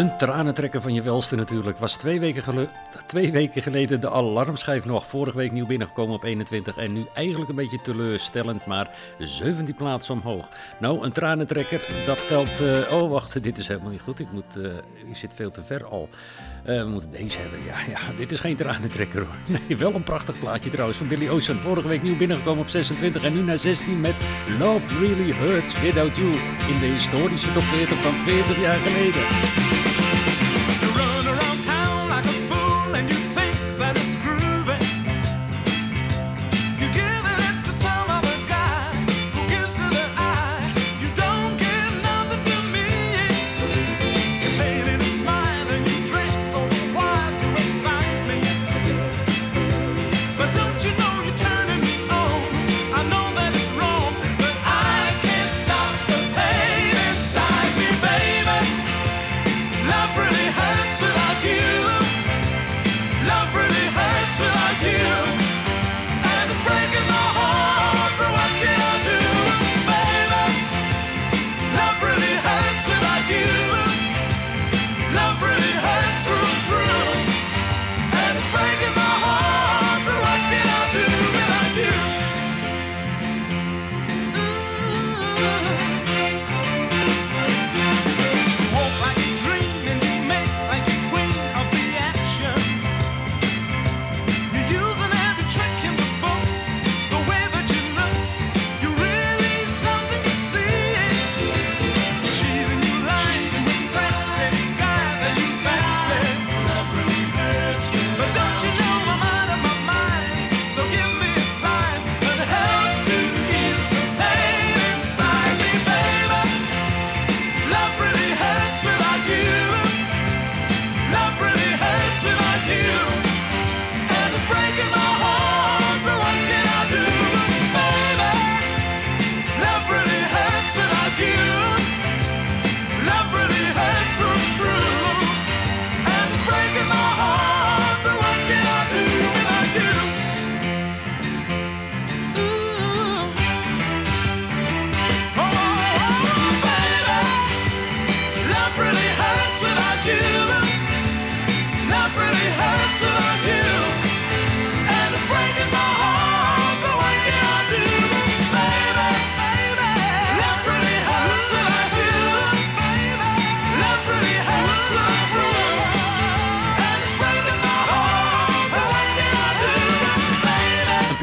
Een tranentrekker van je welste natuurlijk. Was twee weken, weken geleden de alarmschijf nog. Vorige week nieuw binnengekomen op 21. En nu eigenlijk een beetje teleurstellend, maar 17 plaatsen omhoog. Nou, een tranentrekker, dat geldt... eh, oh, wacht, dit is helemaal niet goed. Ik moet... eh u zit veel te ver al. Eh, we moeten deze hebben. Ja, ja, dit is geen tranentrekker hoor. Nee, wel een prachtig plaatje trouwens van Billy Ocean. Vorige week nieuw binnengekomen op 26 en nu naar 16 met Love Really Hurts Without You. In de historische top 40 van 40 jaar geleden.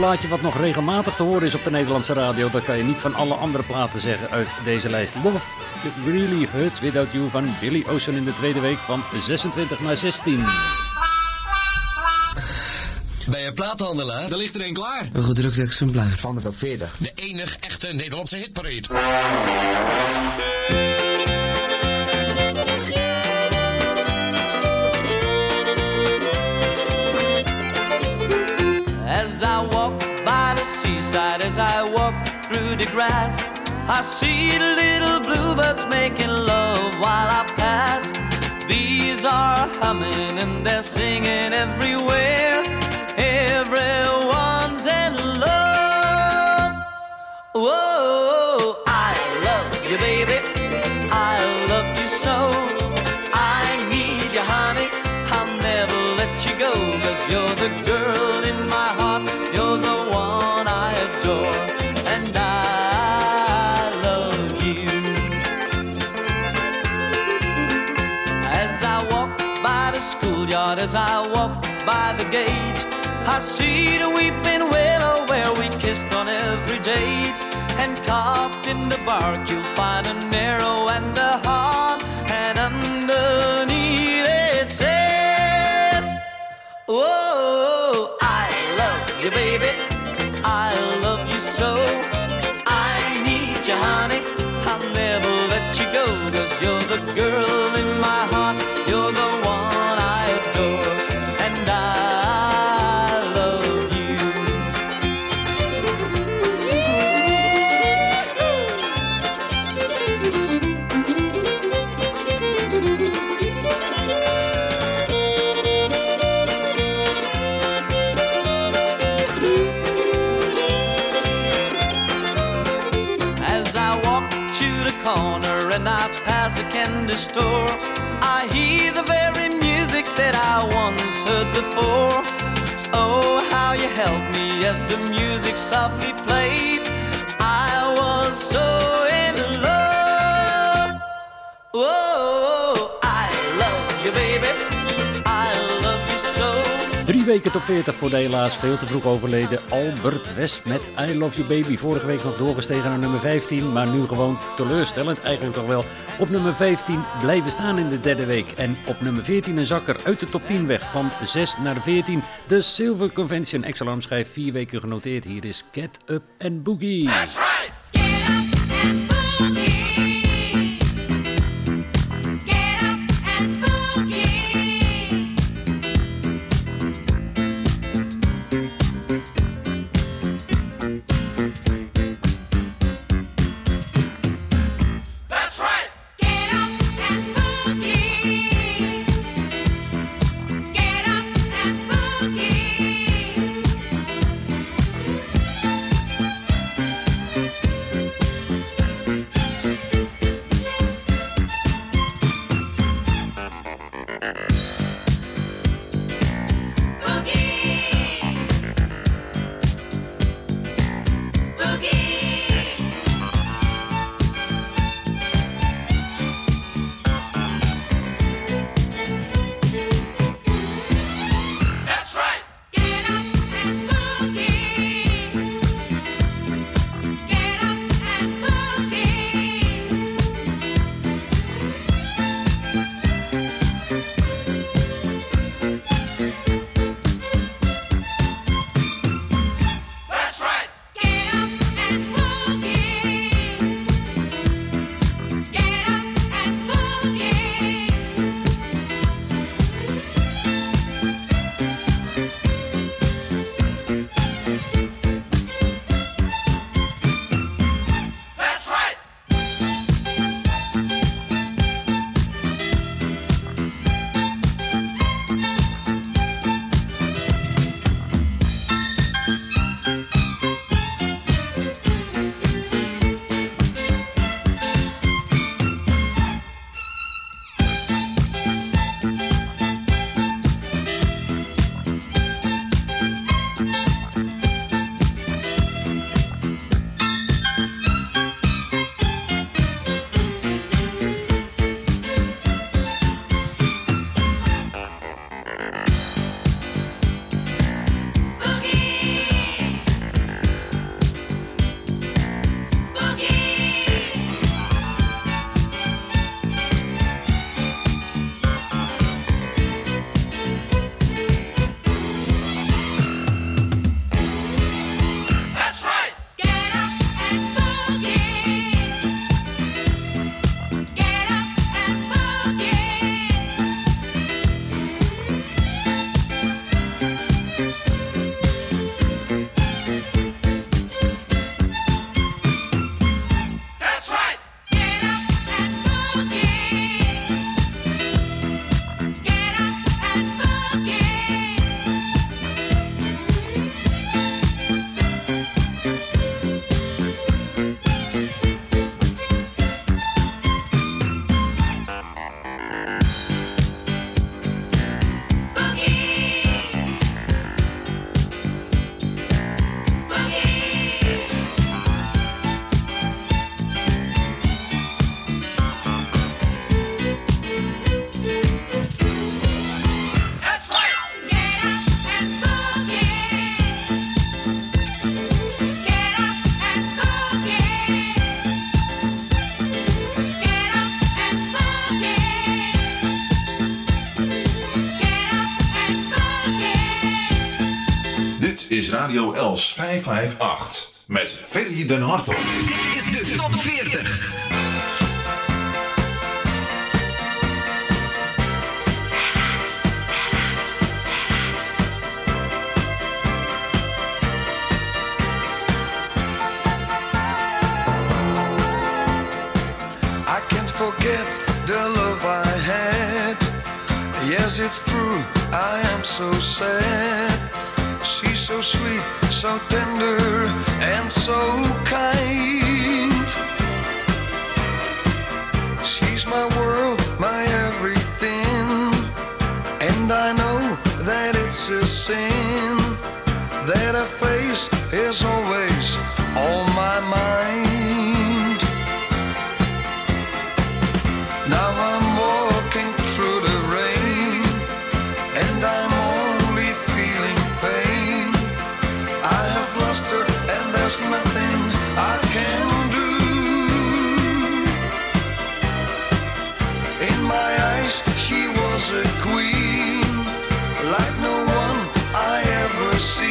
Plaatje wat nog regelmatig te horen is op de Nederlandse radio. Dat kan je niet van alle andere platen zeggen uit deze lijst. Love It Really Hurts Without You van Billy Ocean in de tweede week van 26 naar 16. Bij een plaathandelaar, daar ligt er een klaar. Een gedrukt exemplaar. Van de top 40. De enig echte Nederlandse hitparade. As I walk through the grass, I see the little bluebirds making love while I pass. Bees are humming and they're singing everywhere. Everyone's And carved in the bark, you'll find an arrow and a heart. And underneath it says, Whoa, store, I hear the very music that I once heard before. Oh, how you helped me as the music softly played. I was so in love. Whoa, weken top 40 voor de helaas veel te vroeg overleden Albert West met I Love You Baby. Vorige week nog doorgestegen naar nummer 15, maar nu gewoon teleurstellend eigenlijk toch wel. Op nummer 15 blijven staan in de derde week. En op nummer 14 een zakker uit de top 10 weg van 6 naar 14. De Silver Convention Ex-alarm schijf vier weken genoteerd. Hier is Get Up and Boogie. Is Radio Els 558 met Ferry den Hartog. Dit is de top 40. I can't forget the love I had. Yes, it's true, I am so sad. So sweet, so tender, and so kind. She's my world, my everything. And I know that it's a sin that her face is always on my mind. There's nothing I can do. In my eyes, she was a queen, like no one I ever seen.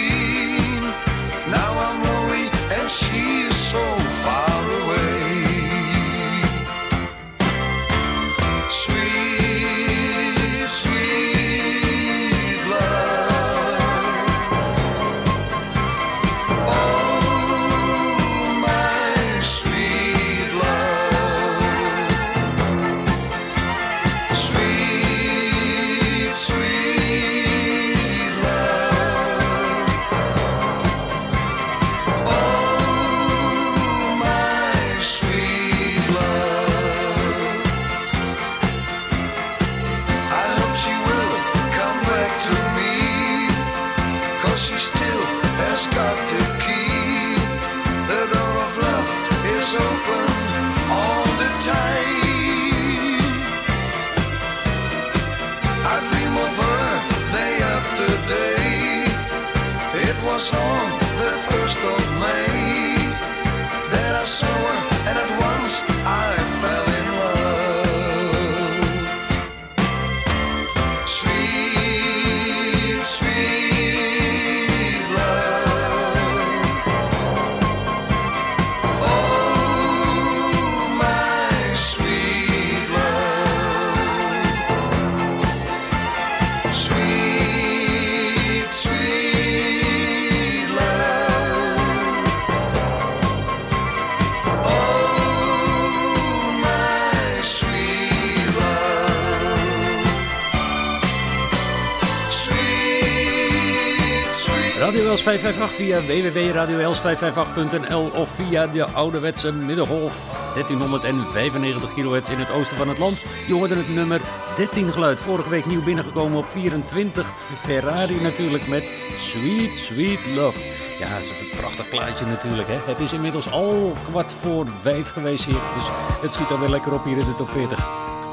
558 via www.radioels558.nl of via de ouderwetse middengolf 1395 kHz in het oosten van het land. Je hoorde het nummer 13 geluid. Vorige week nieuw binnengekomen op 24. Ferrari natuurlijk met Sweet Sweet Love. Ja, dat is een prachtig plaatje natuurlijk. Hè? Het is inmiddels al kwart voor vijf geweest hier. Dus het schiet alweer lekker op hier in de top 40.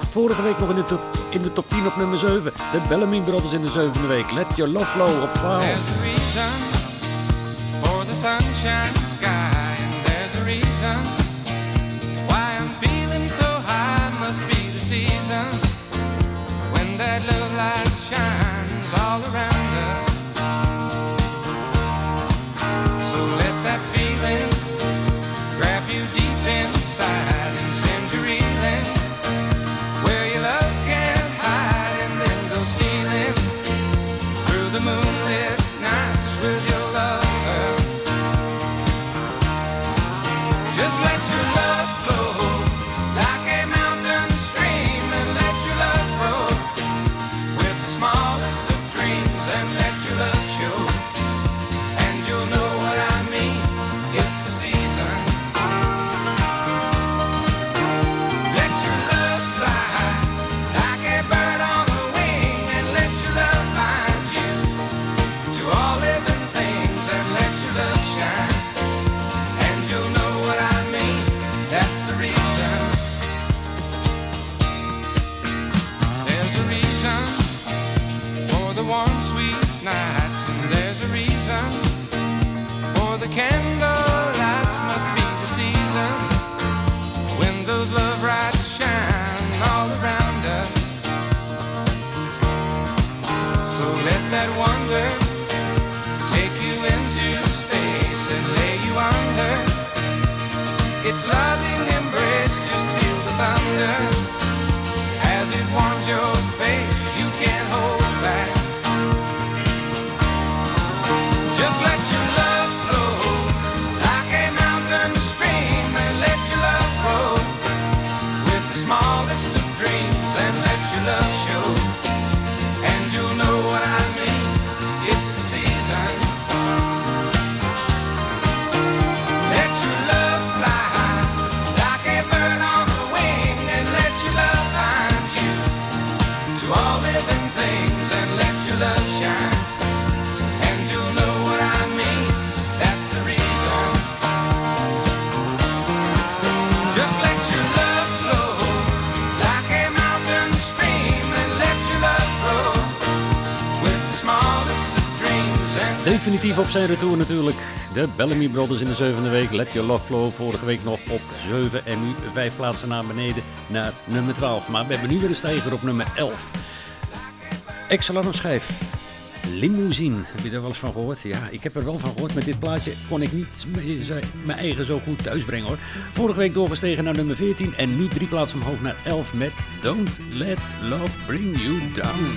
Vorige week nog in de top, in de top 10 op nummer 7. De Bellamy Brothers in de zevende week. Let Your Love Flow op 12. Sunshine sky, and there's a reason why I'm feeling so high. Must be the season when that love light shines all around definitief op zijn retour natuurlijk. De Bellamy Brothers in de zevende week. Let Your Love Flow vorige week nog op 7 en nu 5 plaatsen naar beneden naar nummer 12. Maar we hebben nu weer een stijger op nummer 11. Excellent op schijf. Limousine, heb je daar wel eens van gehoord? Ja, ik heb er wel van gehoord. Met dit plaatje kon ik niet mijn eigen zo goed thuisbrengen hoor. Vorige week doorgestegen naar nummer 14 en nu drie plaatsen omhoog naar 11 met Don't Let Love Bring You Down.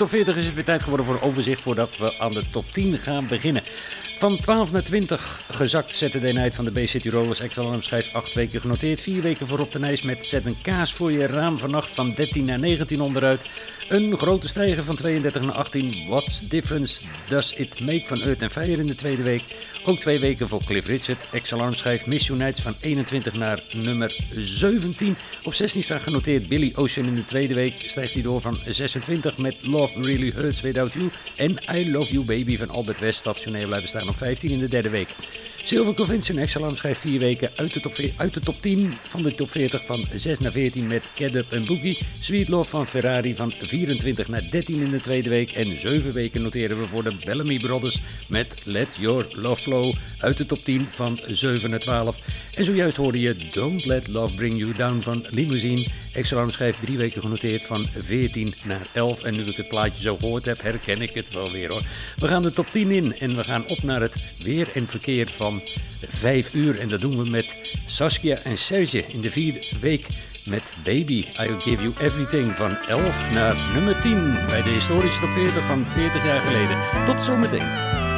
Top 40 is het weer tijd geworden voor een overzicht voordat we aan de top 10 gaan beginnen. Van 12 naar 20 gezakt Saturday Night van de B-City Rollers. Exalarm schijf 8 weken genoteerd. 4 weken voor Rob de Nijs met Zet een kaas voor je raam vannacht van 13 naar 19 onderuit. Een grote stijger van 32 naar 18. What's difference does it make van Earth and Fire in de tweede week. Ook twee weken voor Cliff Richard. Ex-alarm schijf Miss Unites van 21 naar nummer 17. Op 16 staat genoteerd Billy Ocean in de tweede week. Stijgt hij door van 26 met Love Really Hurts Without You. En I Love You Baby van Albert West stationeel blijven staan op 15 in de derde week. Silver Convention Ex-alarm 4 weken uit de, top, uit de top 10 van de top 40 van 6 naar 14 met Get en Boogie. Sweet Love van Ferrari van 24 naar 13 in de tweede week. En 7 weken noteren we voor de Bellamy Brothers met Let Your Love Flow uit de top 10 van 7 naar 12. En zojuist hoorde je Don't Let Love Bring You Down van Limousine. Extra schijf 3 weken genoteerd van 14 naar 11. En nu ik het plaatje zo gehoord heb, herken ik het wel weer hoor. We gaan de top 10 in en we gaan op naar het weer en verkeer van 5 uur. En dat doen we met Saskia en Serge in de vierde week met Baby, I'll Give You Everything van 11 naar nummer 10 bij de historische top 40 van 40 jaar geleden. Tot zometeen.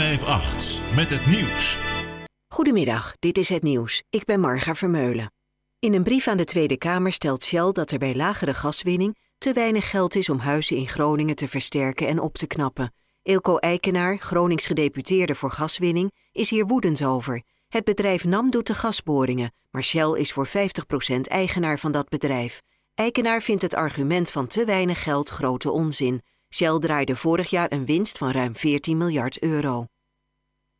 558 met het nieuws. Goedemiddag, dit is het nieuws. Ik ben Marga Vermeulen. In een brief aan de Tweede Kamer stelt Shell dat er bij lagere gaswinning te weinig geld is om huizen in Groningen te versterken en op te knappen. Ilko Eikenaar, Gronings gedeputeerde voor gaswinning, is hier woedend over. Het bedrijf NAM doet de gasboringen, maar Shell is voor 50% eigenaar van dat bedrijf. Eikenaar vindt het argument van te weinig geld grote onzin. Shell draaide vorig jaar een winst van ruim 14 miljard euro.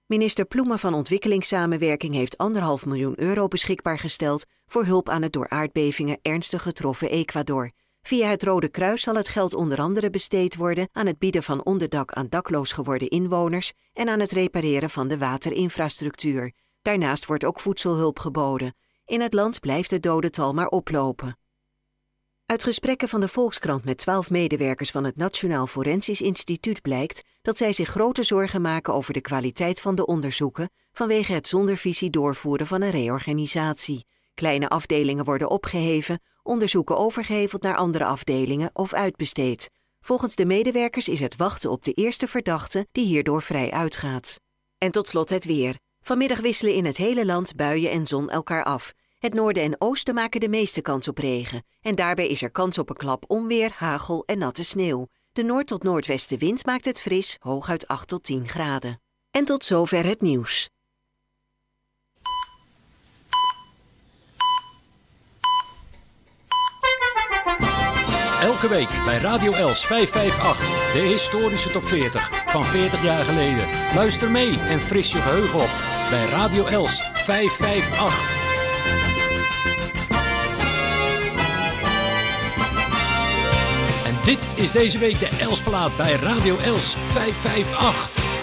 Minister Ploemen van Ontwikkelingssamenwerking heeft anderhalf miljoen euro beschikbaar gesteld voor hulp aan het door aardbevingen ernstig getroffen Ecuador. Via het Rode Kruis zal het geld onder andere besteed worden aan het bieden van onderdak aan dakloos geworden inwoners en aan het repareren van de waterinfrastructuur. Daarnaast wordt ook voedselhulp geboden. In het land blijft het dodental maar oplopen. Uit gesprekken van de Volkskrant met twaalf medewerkers van het Nationaal Forensisch Instituut blijkt dat zij zich grote zorgen maken over de kwaliteit van de onderzoeken vanwege het zonder visie doorvoeren van een reorganisatie. Kleine afdelingen worden opgeheven, onderzoeken overgeheveld naar andere afdelingen of uitbesteed. Volgens de medewerkers is het wachten op de eerste verdachte die hierdoor vrij uitgaat. En tot slot het weer. Vanmiddag wisselen in het hele land buien en zon elkaar af. Het noorden en oosten maken de meeste kans op regen. En daarbij is er kans op een klap onweer, hagel en natte sneeuw. De noord- tot noordwestenwind maakt het fris, hooguit 8 tot 10 graden. En tot zover het nieuws. Elke week bij Radio Els 558. De historische top 40 van 40 jaar geleden. Luister mee en fris je geheugen op bij Radio Els 558. Dit is deze week de Elsplaat bij Radio Els 558.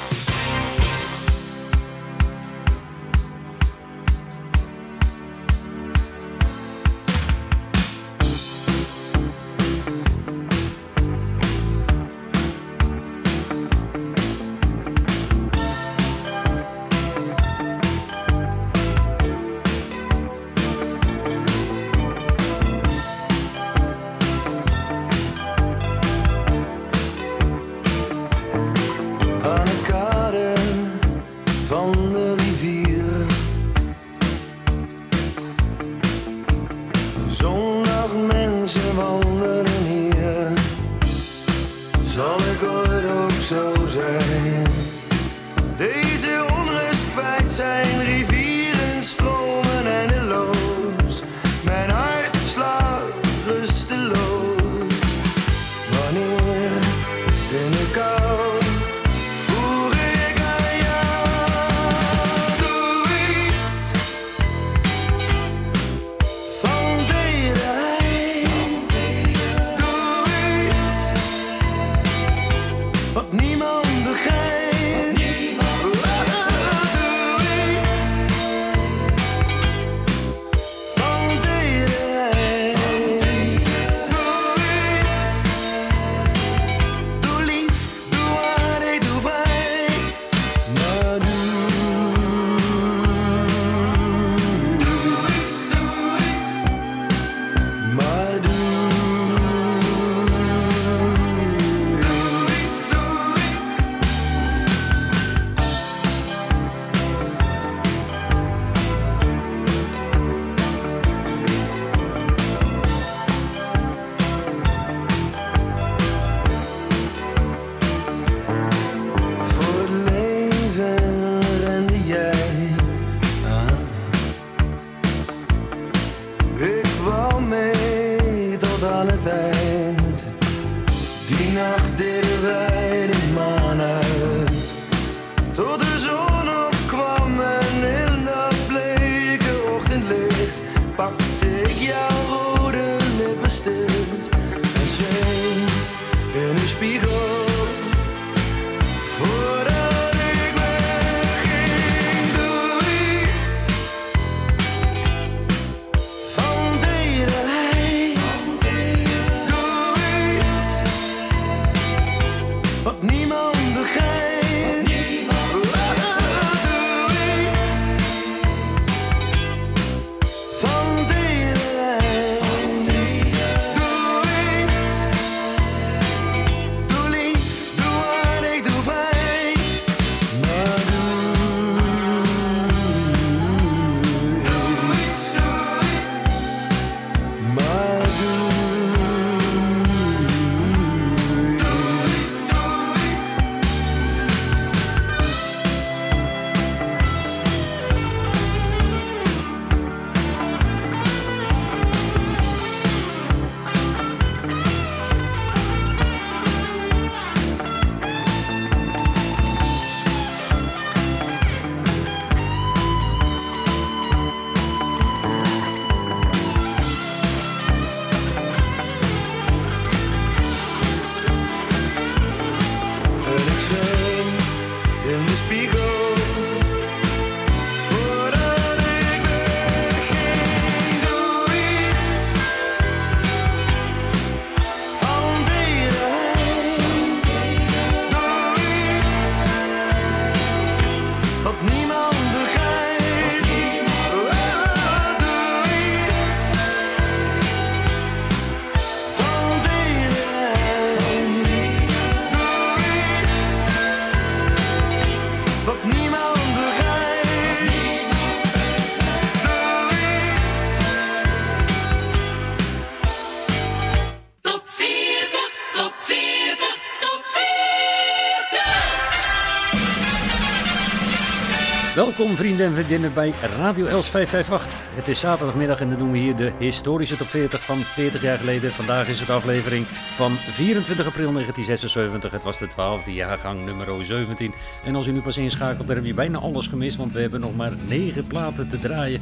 Welkom vrienden en vriendinnen bij Radio Els 558. Het is zaterdagmiddag en dan doen we hier de historische top 40 van 40 jaar geleden. Vandaag is het aflevering van 24 april 1976. Het was de 12e jaargang nummer 17. En als u nu pas inschakelt, dan heb je bijna alles gemist, want we hebben nog maar 9 platen te draaien.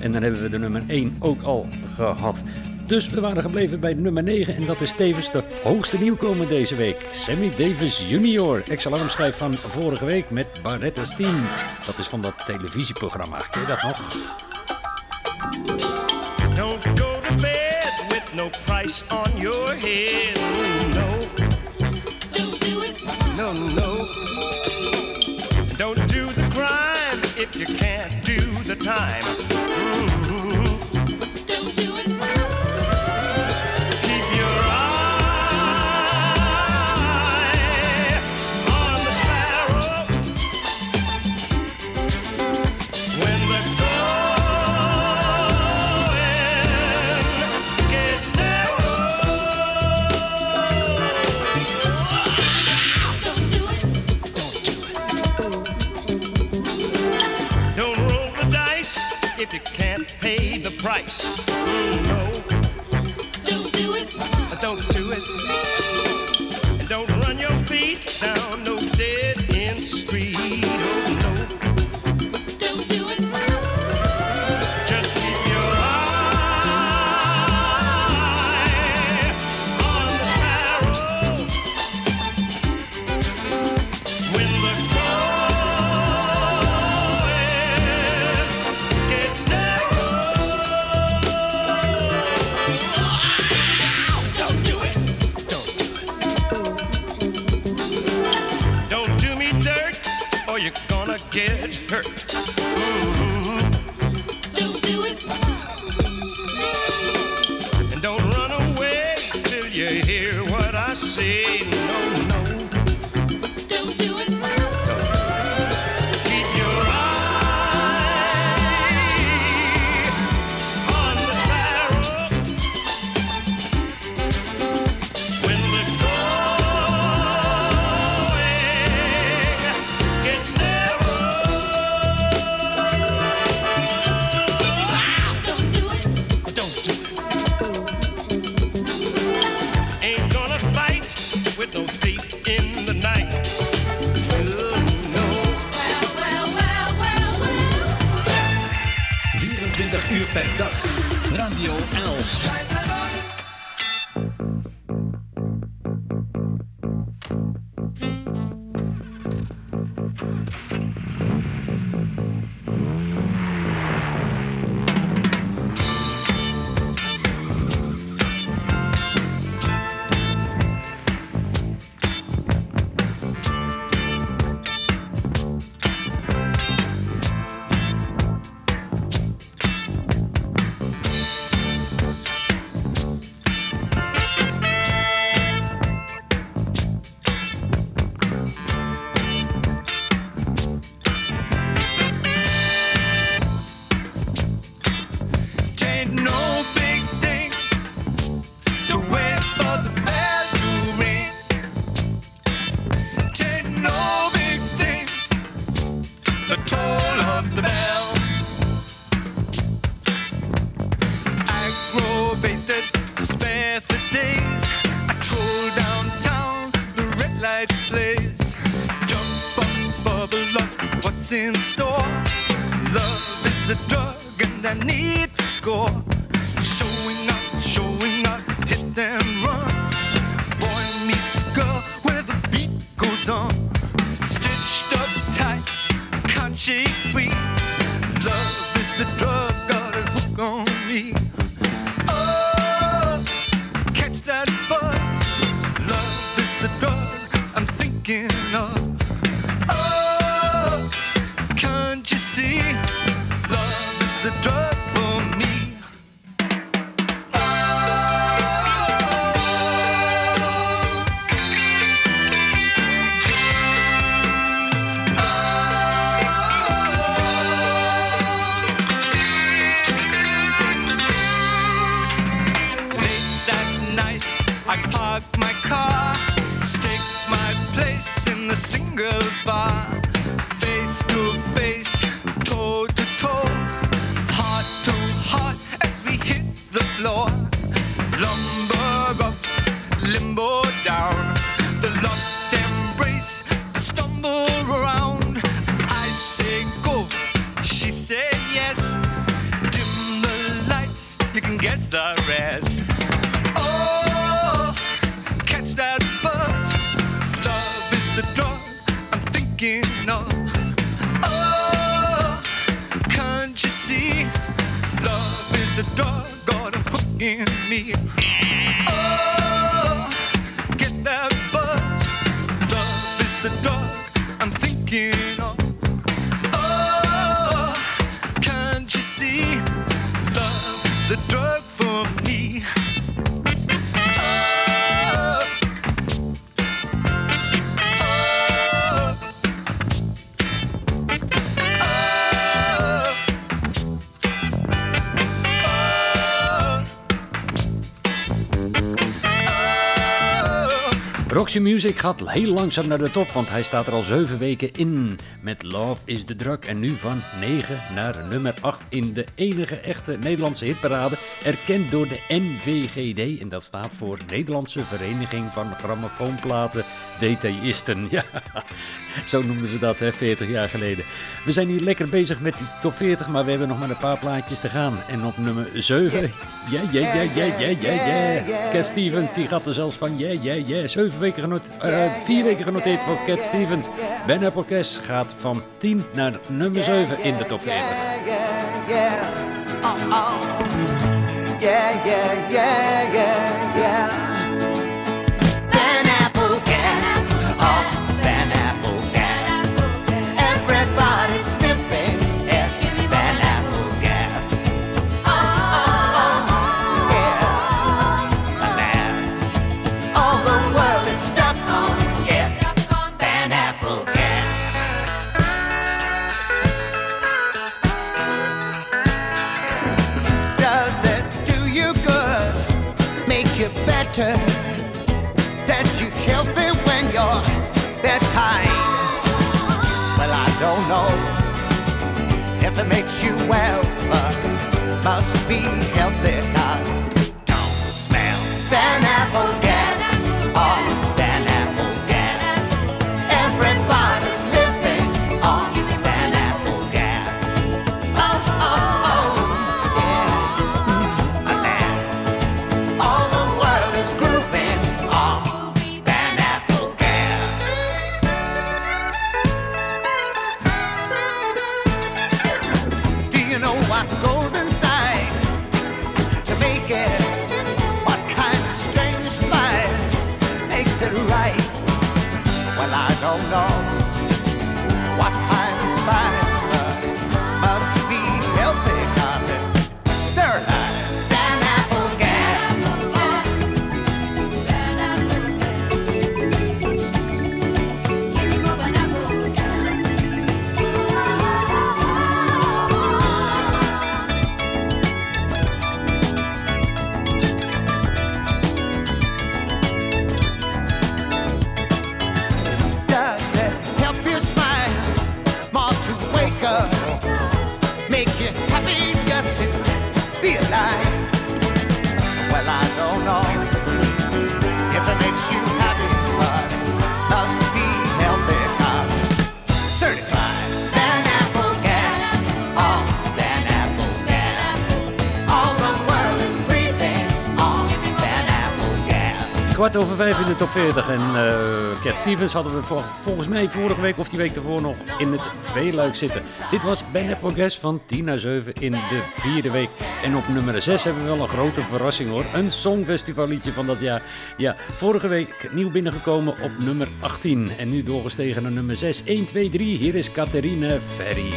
En dan hebben we de nummer 1 ook al gehad. Dus we waren gebleven bij nummer 9 en dat is tevens de hoogste nieuwkomer deze week. Sammy Davis Jr., ex-alarmschijf van vorige week met Barretta's team. Dat is van dat televisieprogramma. Ken je dat nog? Go to bed with no price. Roxy Music gaat heel langzaam naar de top, want hij staat er al 7 weken in met Love is the Drug. En nu van 9 naar nummer 8 in de enige echte Nederlandse hitparade, erkend door de NVGD. En dat staat voor Nederlandse Vereniging van Grammofoonplaten Detailisten. Ja, zo noemden ze dat, hè, 40 jaar geleden. We zijn hier lekker bezig met die top 40, maar we hebben nog maar een paar plaatjes te gaan. En op nummer 7, ja, ja, ja, ja, ja, ja, ja. Cat Stevens, die gaat er zelfs van, ja, ja, ja. 7 weken genoteerd, eh, 4 weken genoteerd voor Cat Stevens. Ben Appelkes gaat van 10 naar nummer 7 in de top 40. yeah. Oh, oh. Yeah, yeah, yeah, yeah, it makes you well, but must be healthy de top 40. En eh Cat Stevens hadden we vol- volgens mij vorige week of die week ervoor nog in het tweeluik zitten. Dit was Ben Appelgas van 10 naar 7 in de vierde week. En op nummer 6 hebben we wel een grote verrassing hoor. Een songfestivalliedje van dat jaar. Ja, vorige week nieuw binnengekomen op nummer 18. En nu doorgestegen naar nummer 6. 1, 2, 3. Hier is Catherine Ferry.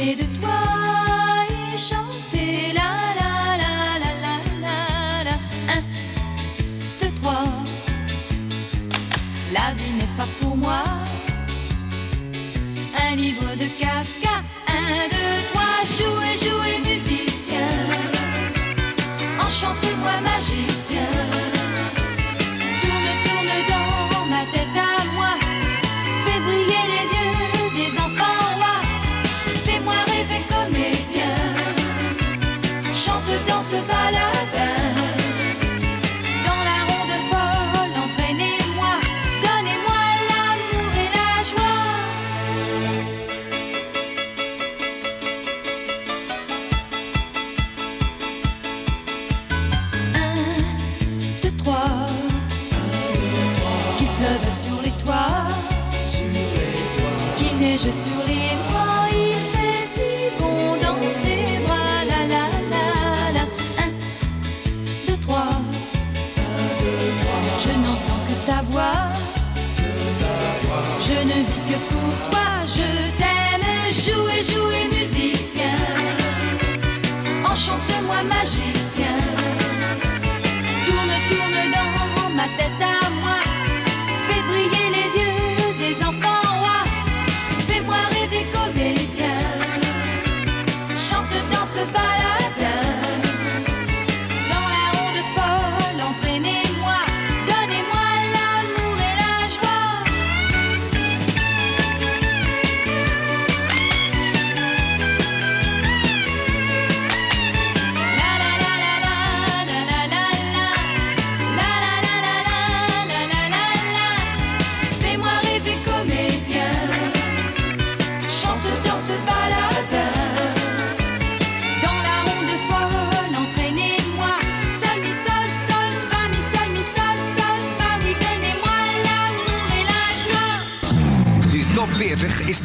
aimer de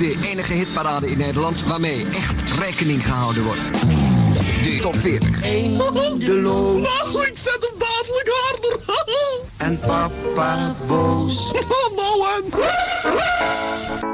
de enige hitparade in Nederland waarmee echt rekening gehouden wordt. De top 40. Eindeloos. Nou, ik zet hem dadelijk harder. En papa boos. nou en?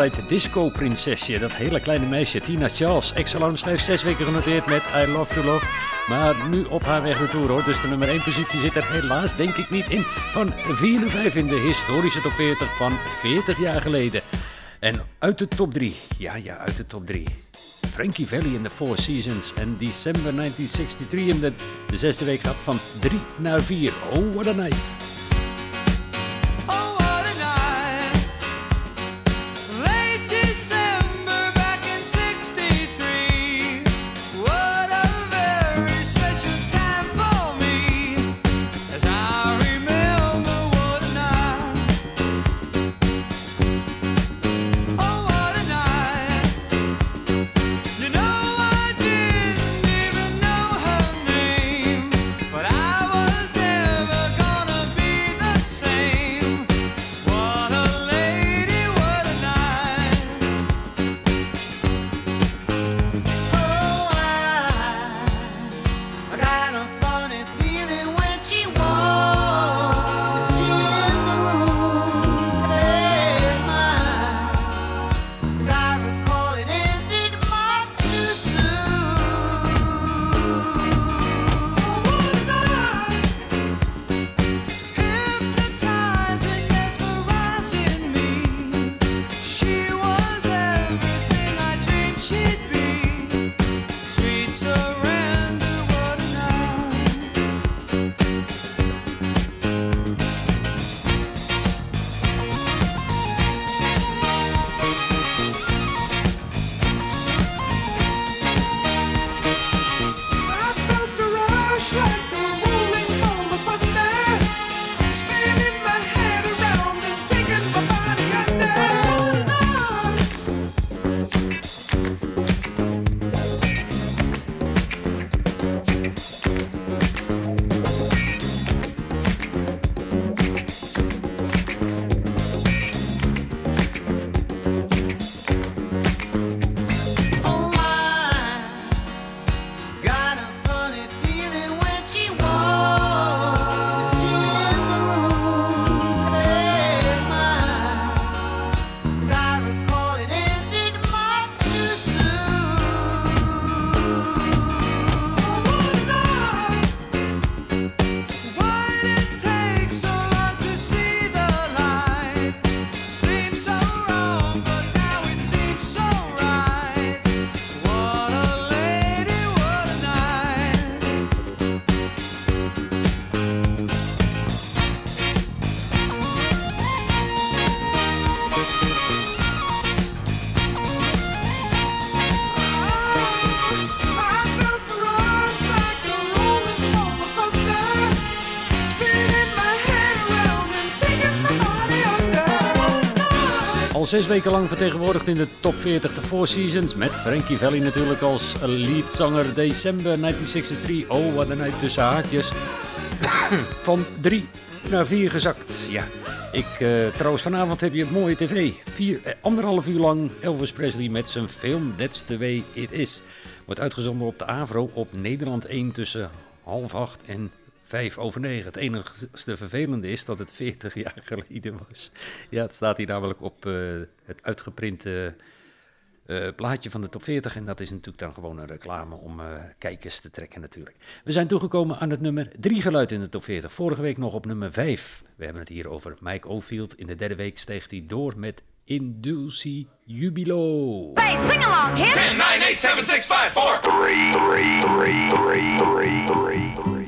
Altijd disco-prinsesje. Dat hele kleine meisje, Tina Charles. Ex-alarm schijf zes weken genoteerd met I Love to Love. Maar nu op haar weg retour hoor. Dus de nummer 1 positie zit er helaas denk ik niet in. Van 4 naar 5 in de historische top 40 van 40 jaar geleden. En uit de top 3. Ja, ja, uit de top 3. Frankie Valli in the Four Seasons. En December 1963 in de, de zesde week gaat van 3 naar 4. Oh, what a night. Zes weken lang vertegenwoordigd in de top 40 de Four Seasons. Met Frankie Valli natuurlijk als leadzanger. December 1963. Oh, wat een night tussen haakjes. Van 3 naar 4 gezakt. Ja, ik, eh, trouwens vanavond heb je mooie tv. Vier, eh, anderhalf uur lang Elvis Presley met zijn film That's the Way It Is. Wordt uitgezonden op de AVRO op Nederland 1 tussen half acht en vijf over negen. Het enigste vervelende is dat het 40 jaar geleden was. Ja, het staat hier namelijk op eh, het uitgeprinte eh, plaatje van de top 40. En dat is natuurlijk dan gewoon een reclame om eh, kijkers te trekken natuurlijk. We zijn toegekomen aan het nummer 3 geluid in de top 40. Vorige week nog op nummer 5. We hebben het hier over Mike Oldfield. In de derde week steeg hij door met Indulci Jubilo. Say, sing along, hit 10, 9, 8, 7, 6, 5, 4, 3, 3, 3, 3, 3, 3.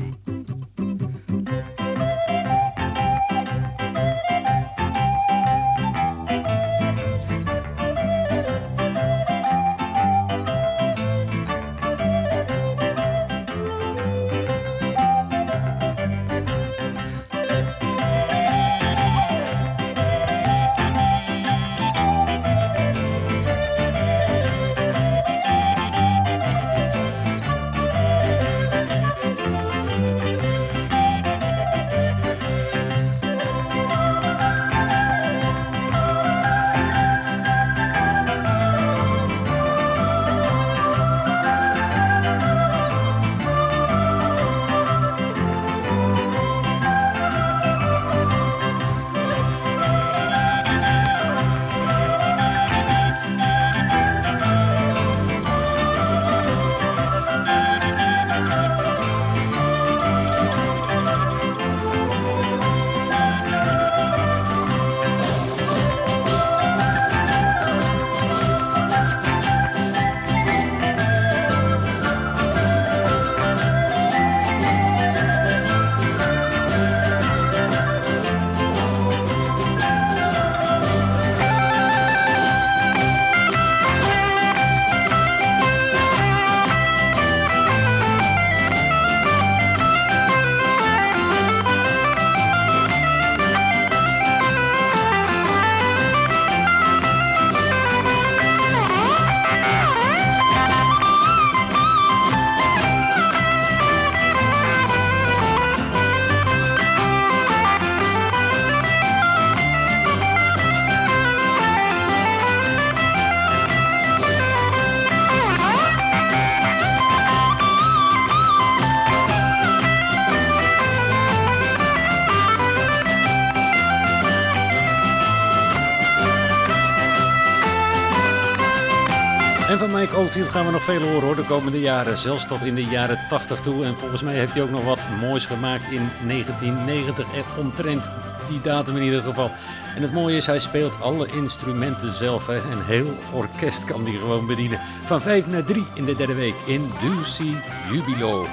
Gaan we nog veel horen hoor, de komende jaren. Zelfs tot in de jaren 80 toe. En volgens mij heeft hij ook nog wat moois gemaakt in 1990. En omtrent die datum in ieder geval. En het mooie is, hij speelt alle instrumenten zelf. Hè. Een heel orkest kan hij gewoon bedienen. Van 5 naar 3 in de derde week in Duci Jubilo.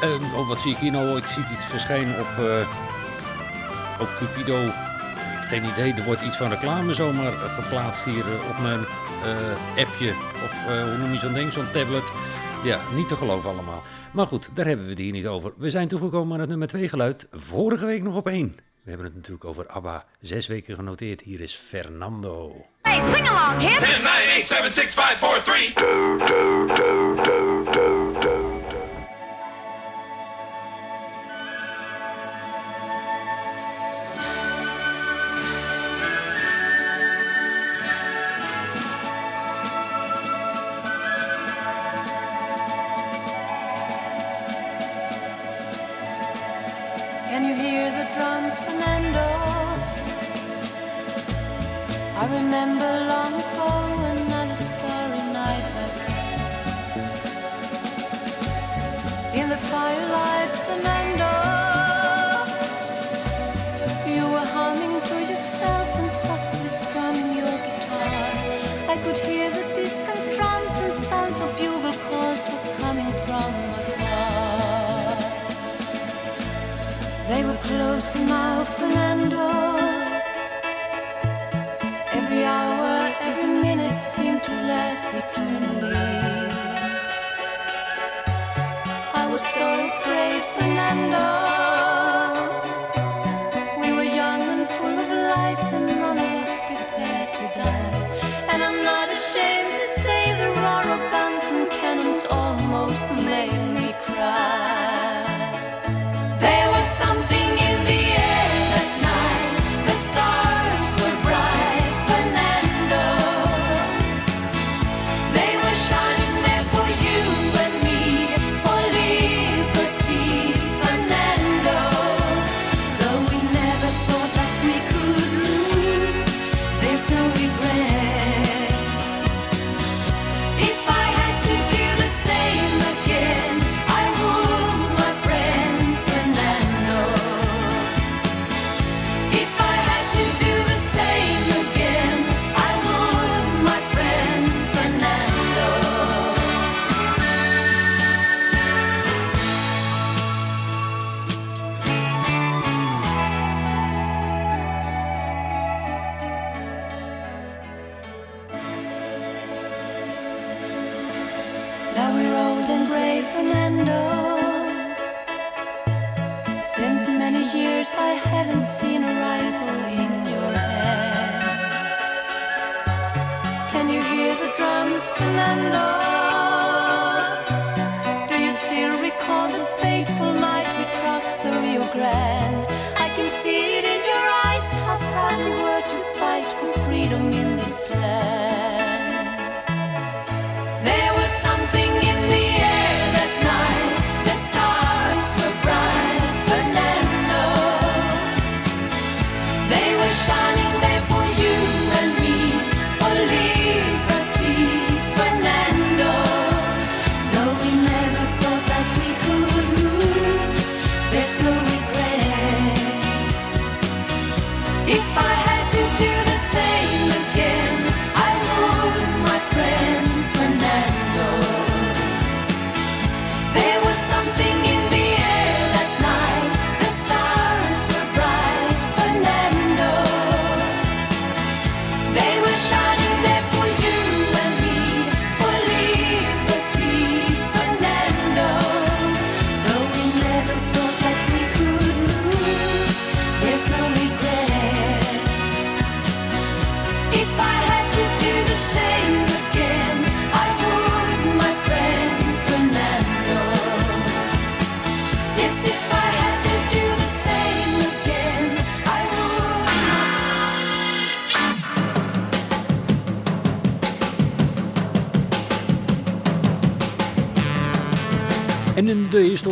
Ehm, oh, wat zie ik hier nou? Ik zie iets verschijnen op, eh, op Cupido. Geen idee, er wordt iets van reclame zomaar verplaatst hier eh, op mijn eh, appje. Of eh, hoe noem je zo'n ding, zo'n tablet. Ja, niet te geloven allemaal. Maar goed, daar hebben we het hier niet over. We zijn toegekomen aan het nummer 2 geluid. Vorige week nog op 1. We hebben het natuurlijk over ABBA. Zes weken genoteerd. Hier is Fernando. Hey, sing along, hit 10, 9, 8, 7, 6, 5, 4, 3, 2, Can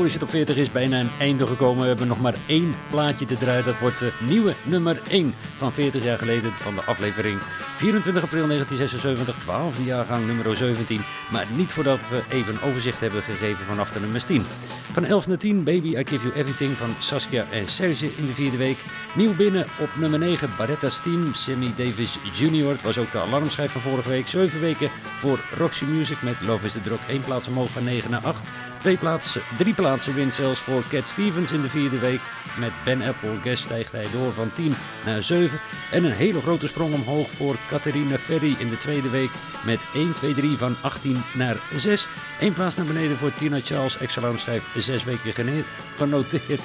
historische top 40 is bijna een einde gekomen. We hebben nog maar één plaatje te draaien. Dat wordt de nieuwe nummer 1 van 40 jaar geleden van de aflevering 24 april 1976, 12e jaargang nummer 17. Maar niet voordat we even een overzicht hebben gegeven vanaf de nummers 10. Van 11 naar 10 Baby I Give You Everything van Saskia en Serge in de vierde week. Nieuw binnen op nummer 9 Baretta's Team, Sammy Davis Jr. Het was ook de alarmschijf van vorige week. 7 weken voor Roxy Music met Love is the Drug. 1 plaats omhoog van 9 naar 8. Twee plaatsen, drie plaatsen wint voor Cat Stevens in de vierde week. Met Ben Apple Guest stijgt hij door van 10 naar 7. En een hele grote sprong omhoog voor Catharina Ferry in de tweede week. Met 1, 2, 3 van 18 naar 6. Eén plaats naar beneden voor Tina Charles. Ex-alarmschijf 6 weken genoteerd.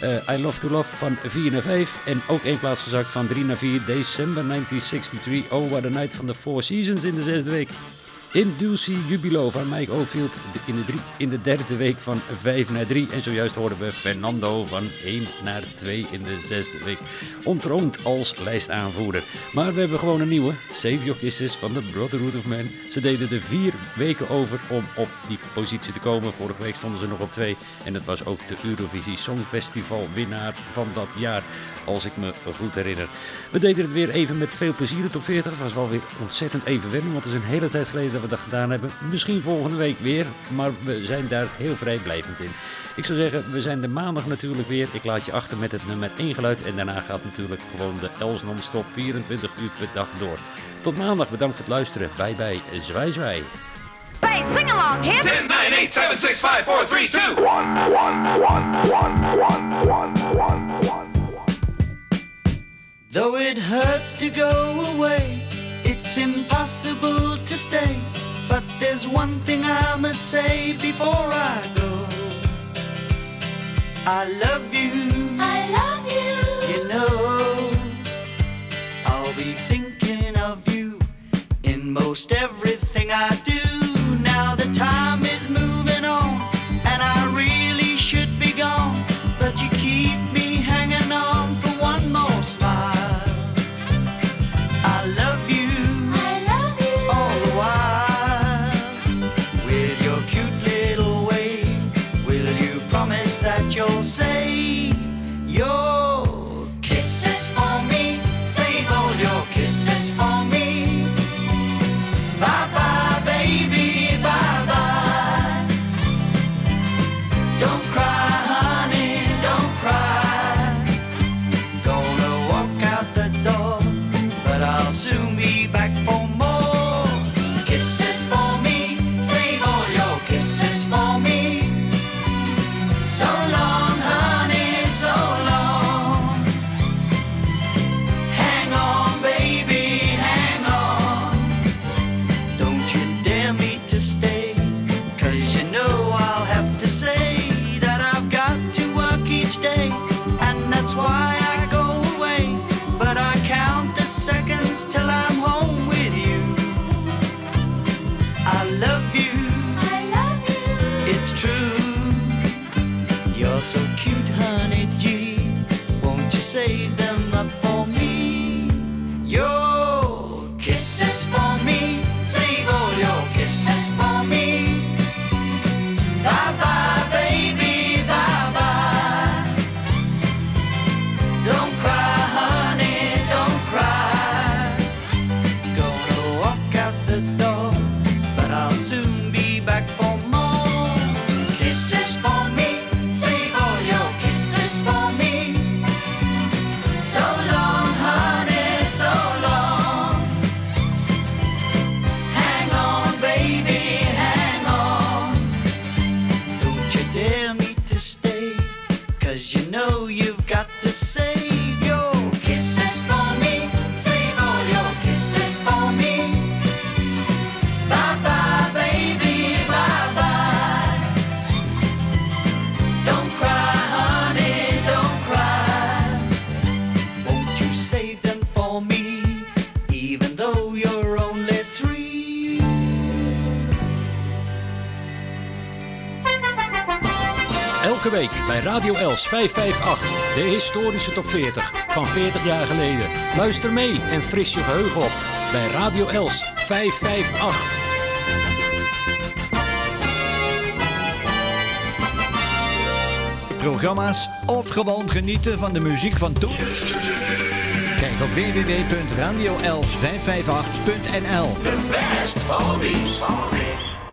Eh, I Love to Love van 4 naar 5. En ook één plaats gezakt van 3 naar 4. December 1963. Oh, what a night van de Four Seasons in de zesde week. In Dulcie Jubilo van Mike Oldfield in de, in de derde week van 5 naar 3. En zojuist hoorden we Fernando van 1 naar 2 in de zesde week. Ontroond als lijstaanvoerder. Maar we hebben gewoon een nieuwe. Save Your Kisses van de Brotherhood of Man. Ze deden er vier weken over om op die positie te komen. Vorige week stonden ze nog op 2. En het was ook de Eurovisie Songfestival winnaar van dat jaar. Als ik me goed herinner. We deden het weer even met veel plezier. De top 40 Het was wel weer ontzettend even wennen. Want het is een hele tijd geleden dat we dat gedaan hebben. Misschien volgende week weer. Maar we zijn daar heel vrijblijvend in. Ik zou zeggen, we zijn de maandag natuurlijk weer. Ik laat je achter met het nummer 1 geluid. En daarna gaat natuurlijk gewoon de Els non-stop 24 uur per dag door. Tot maandag. Bedankt voor het luisteren. Bye bye. Zwaai zwaai. Hey, sing along, hip! 10, 9, 8, 7, 6, 5, 4, 3, 2. 1, 1, 1, 1, 1, 1, 1. Though it hurts to go away, it's impossible to stay. But there's one thing I must say before I go. I love you. I love you. You know, I'll be thinking of you in most everything say week bij Radio Els 558. De historische top 40 van 40 jaar geleden. Luister mee en fris je geheugen op bij Radio Els 558. Programma's of gewoon genieten van de muziek van toen? Kijk op www.radioels558.nl. Best.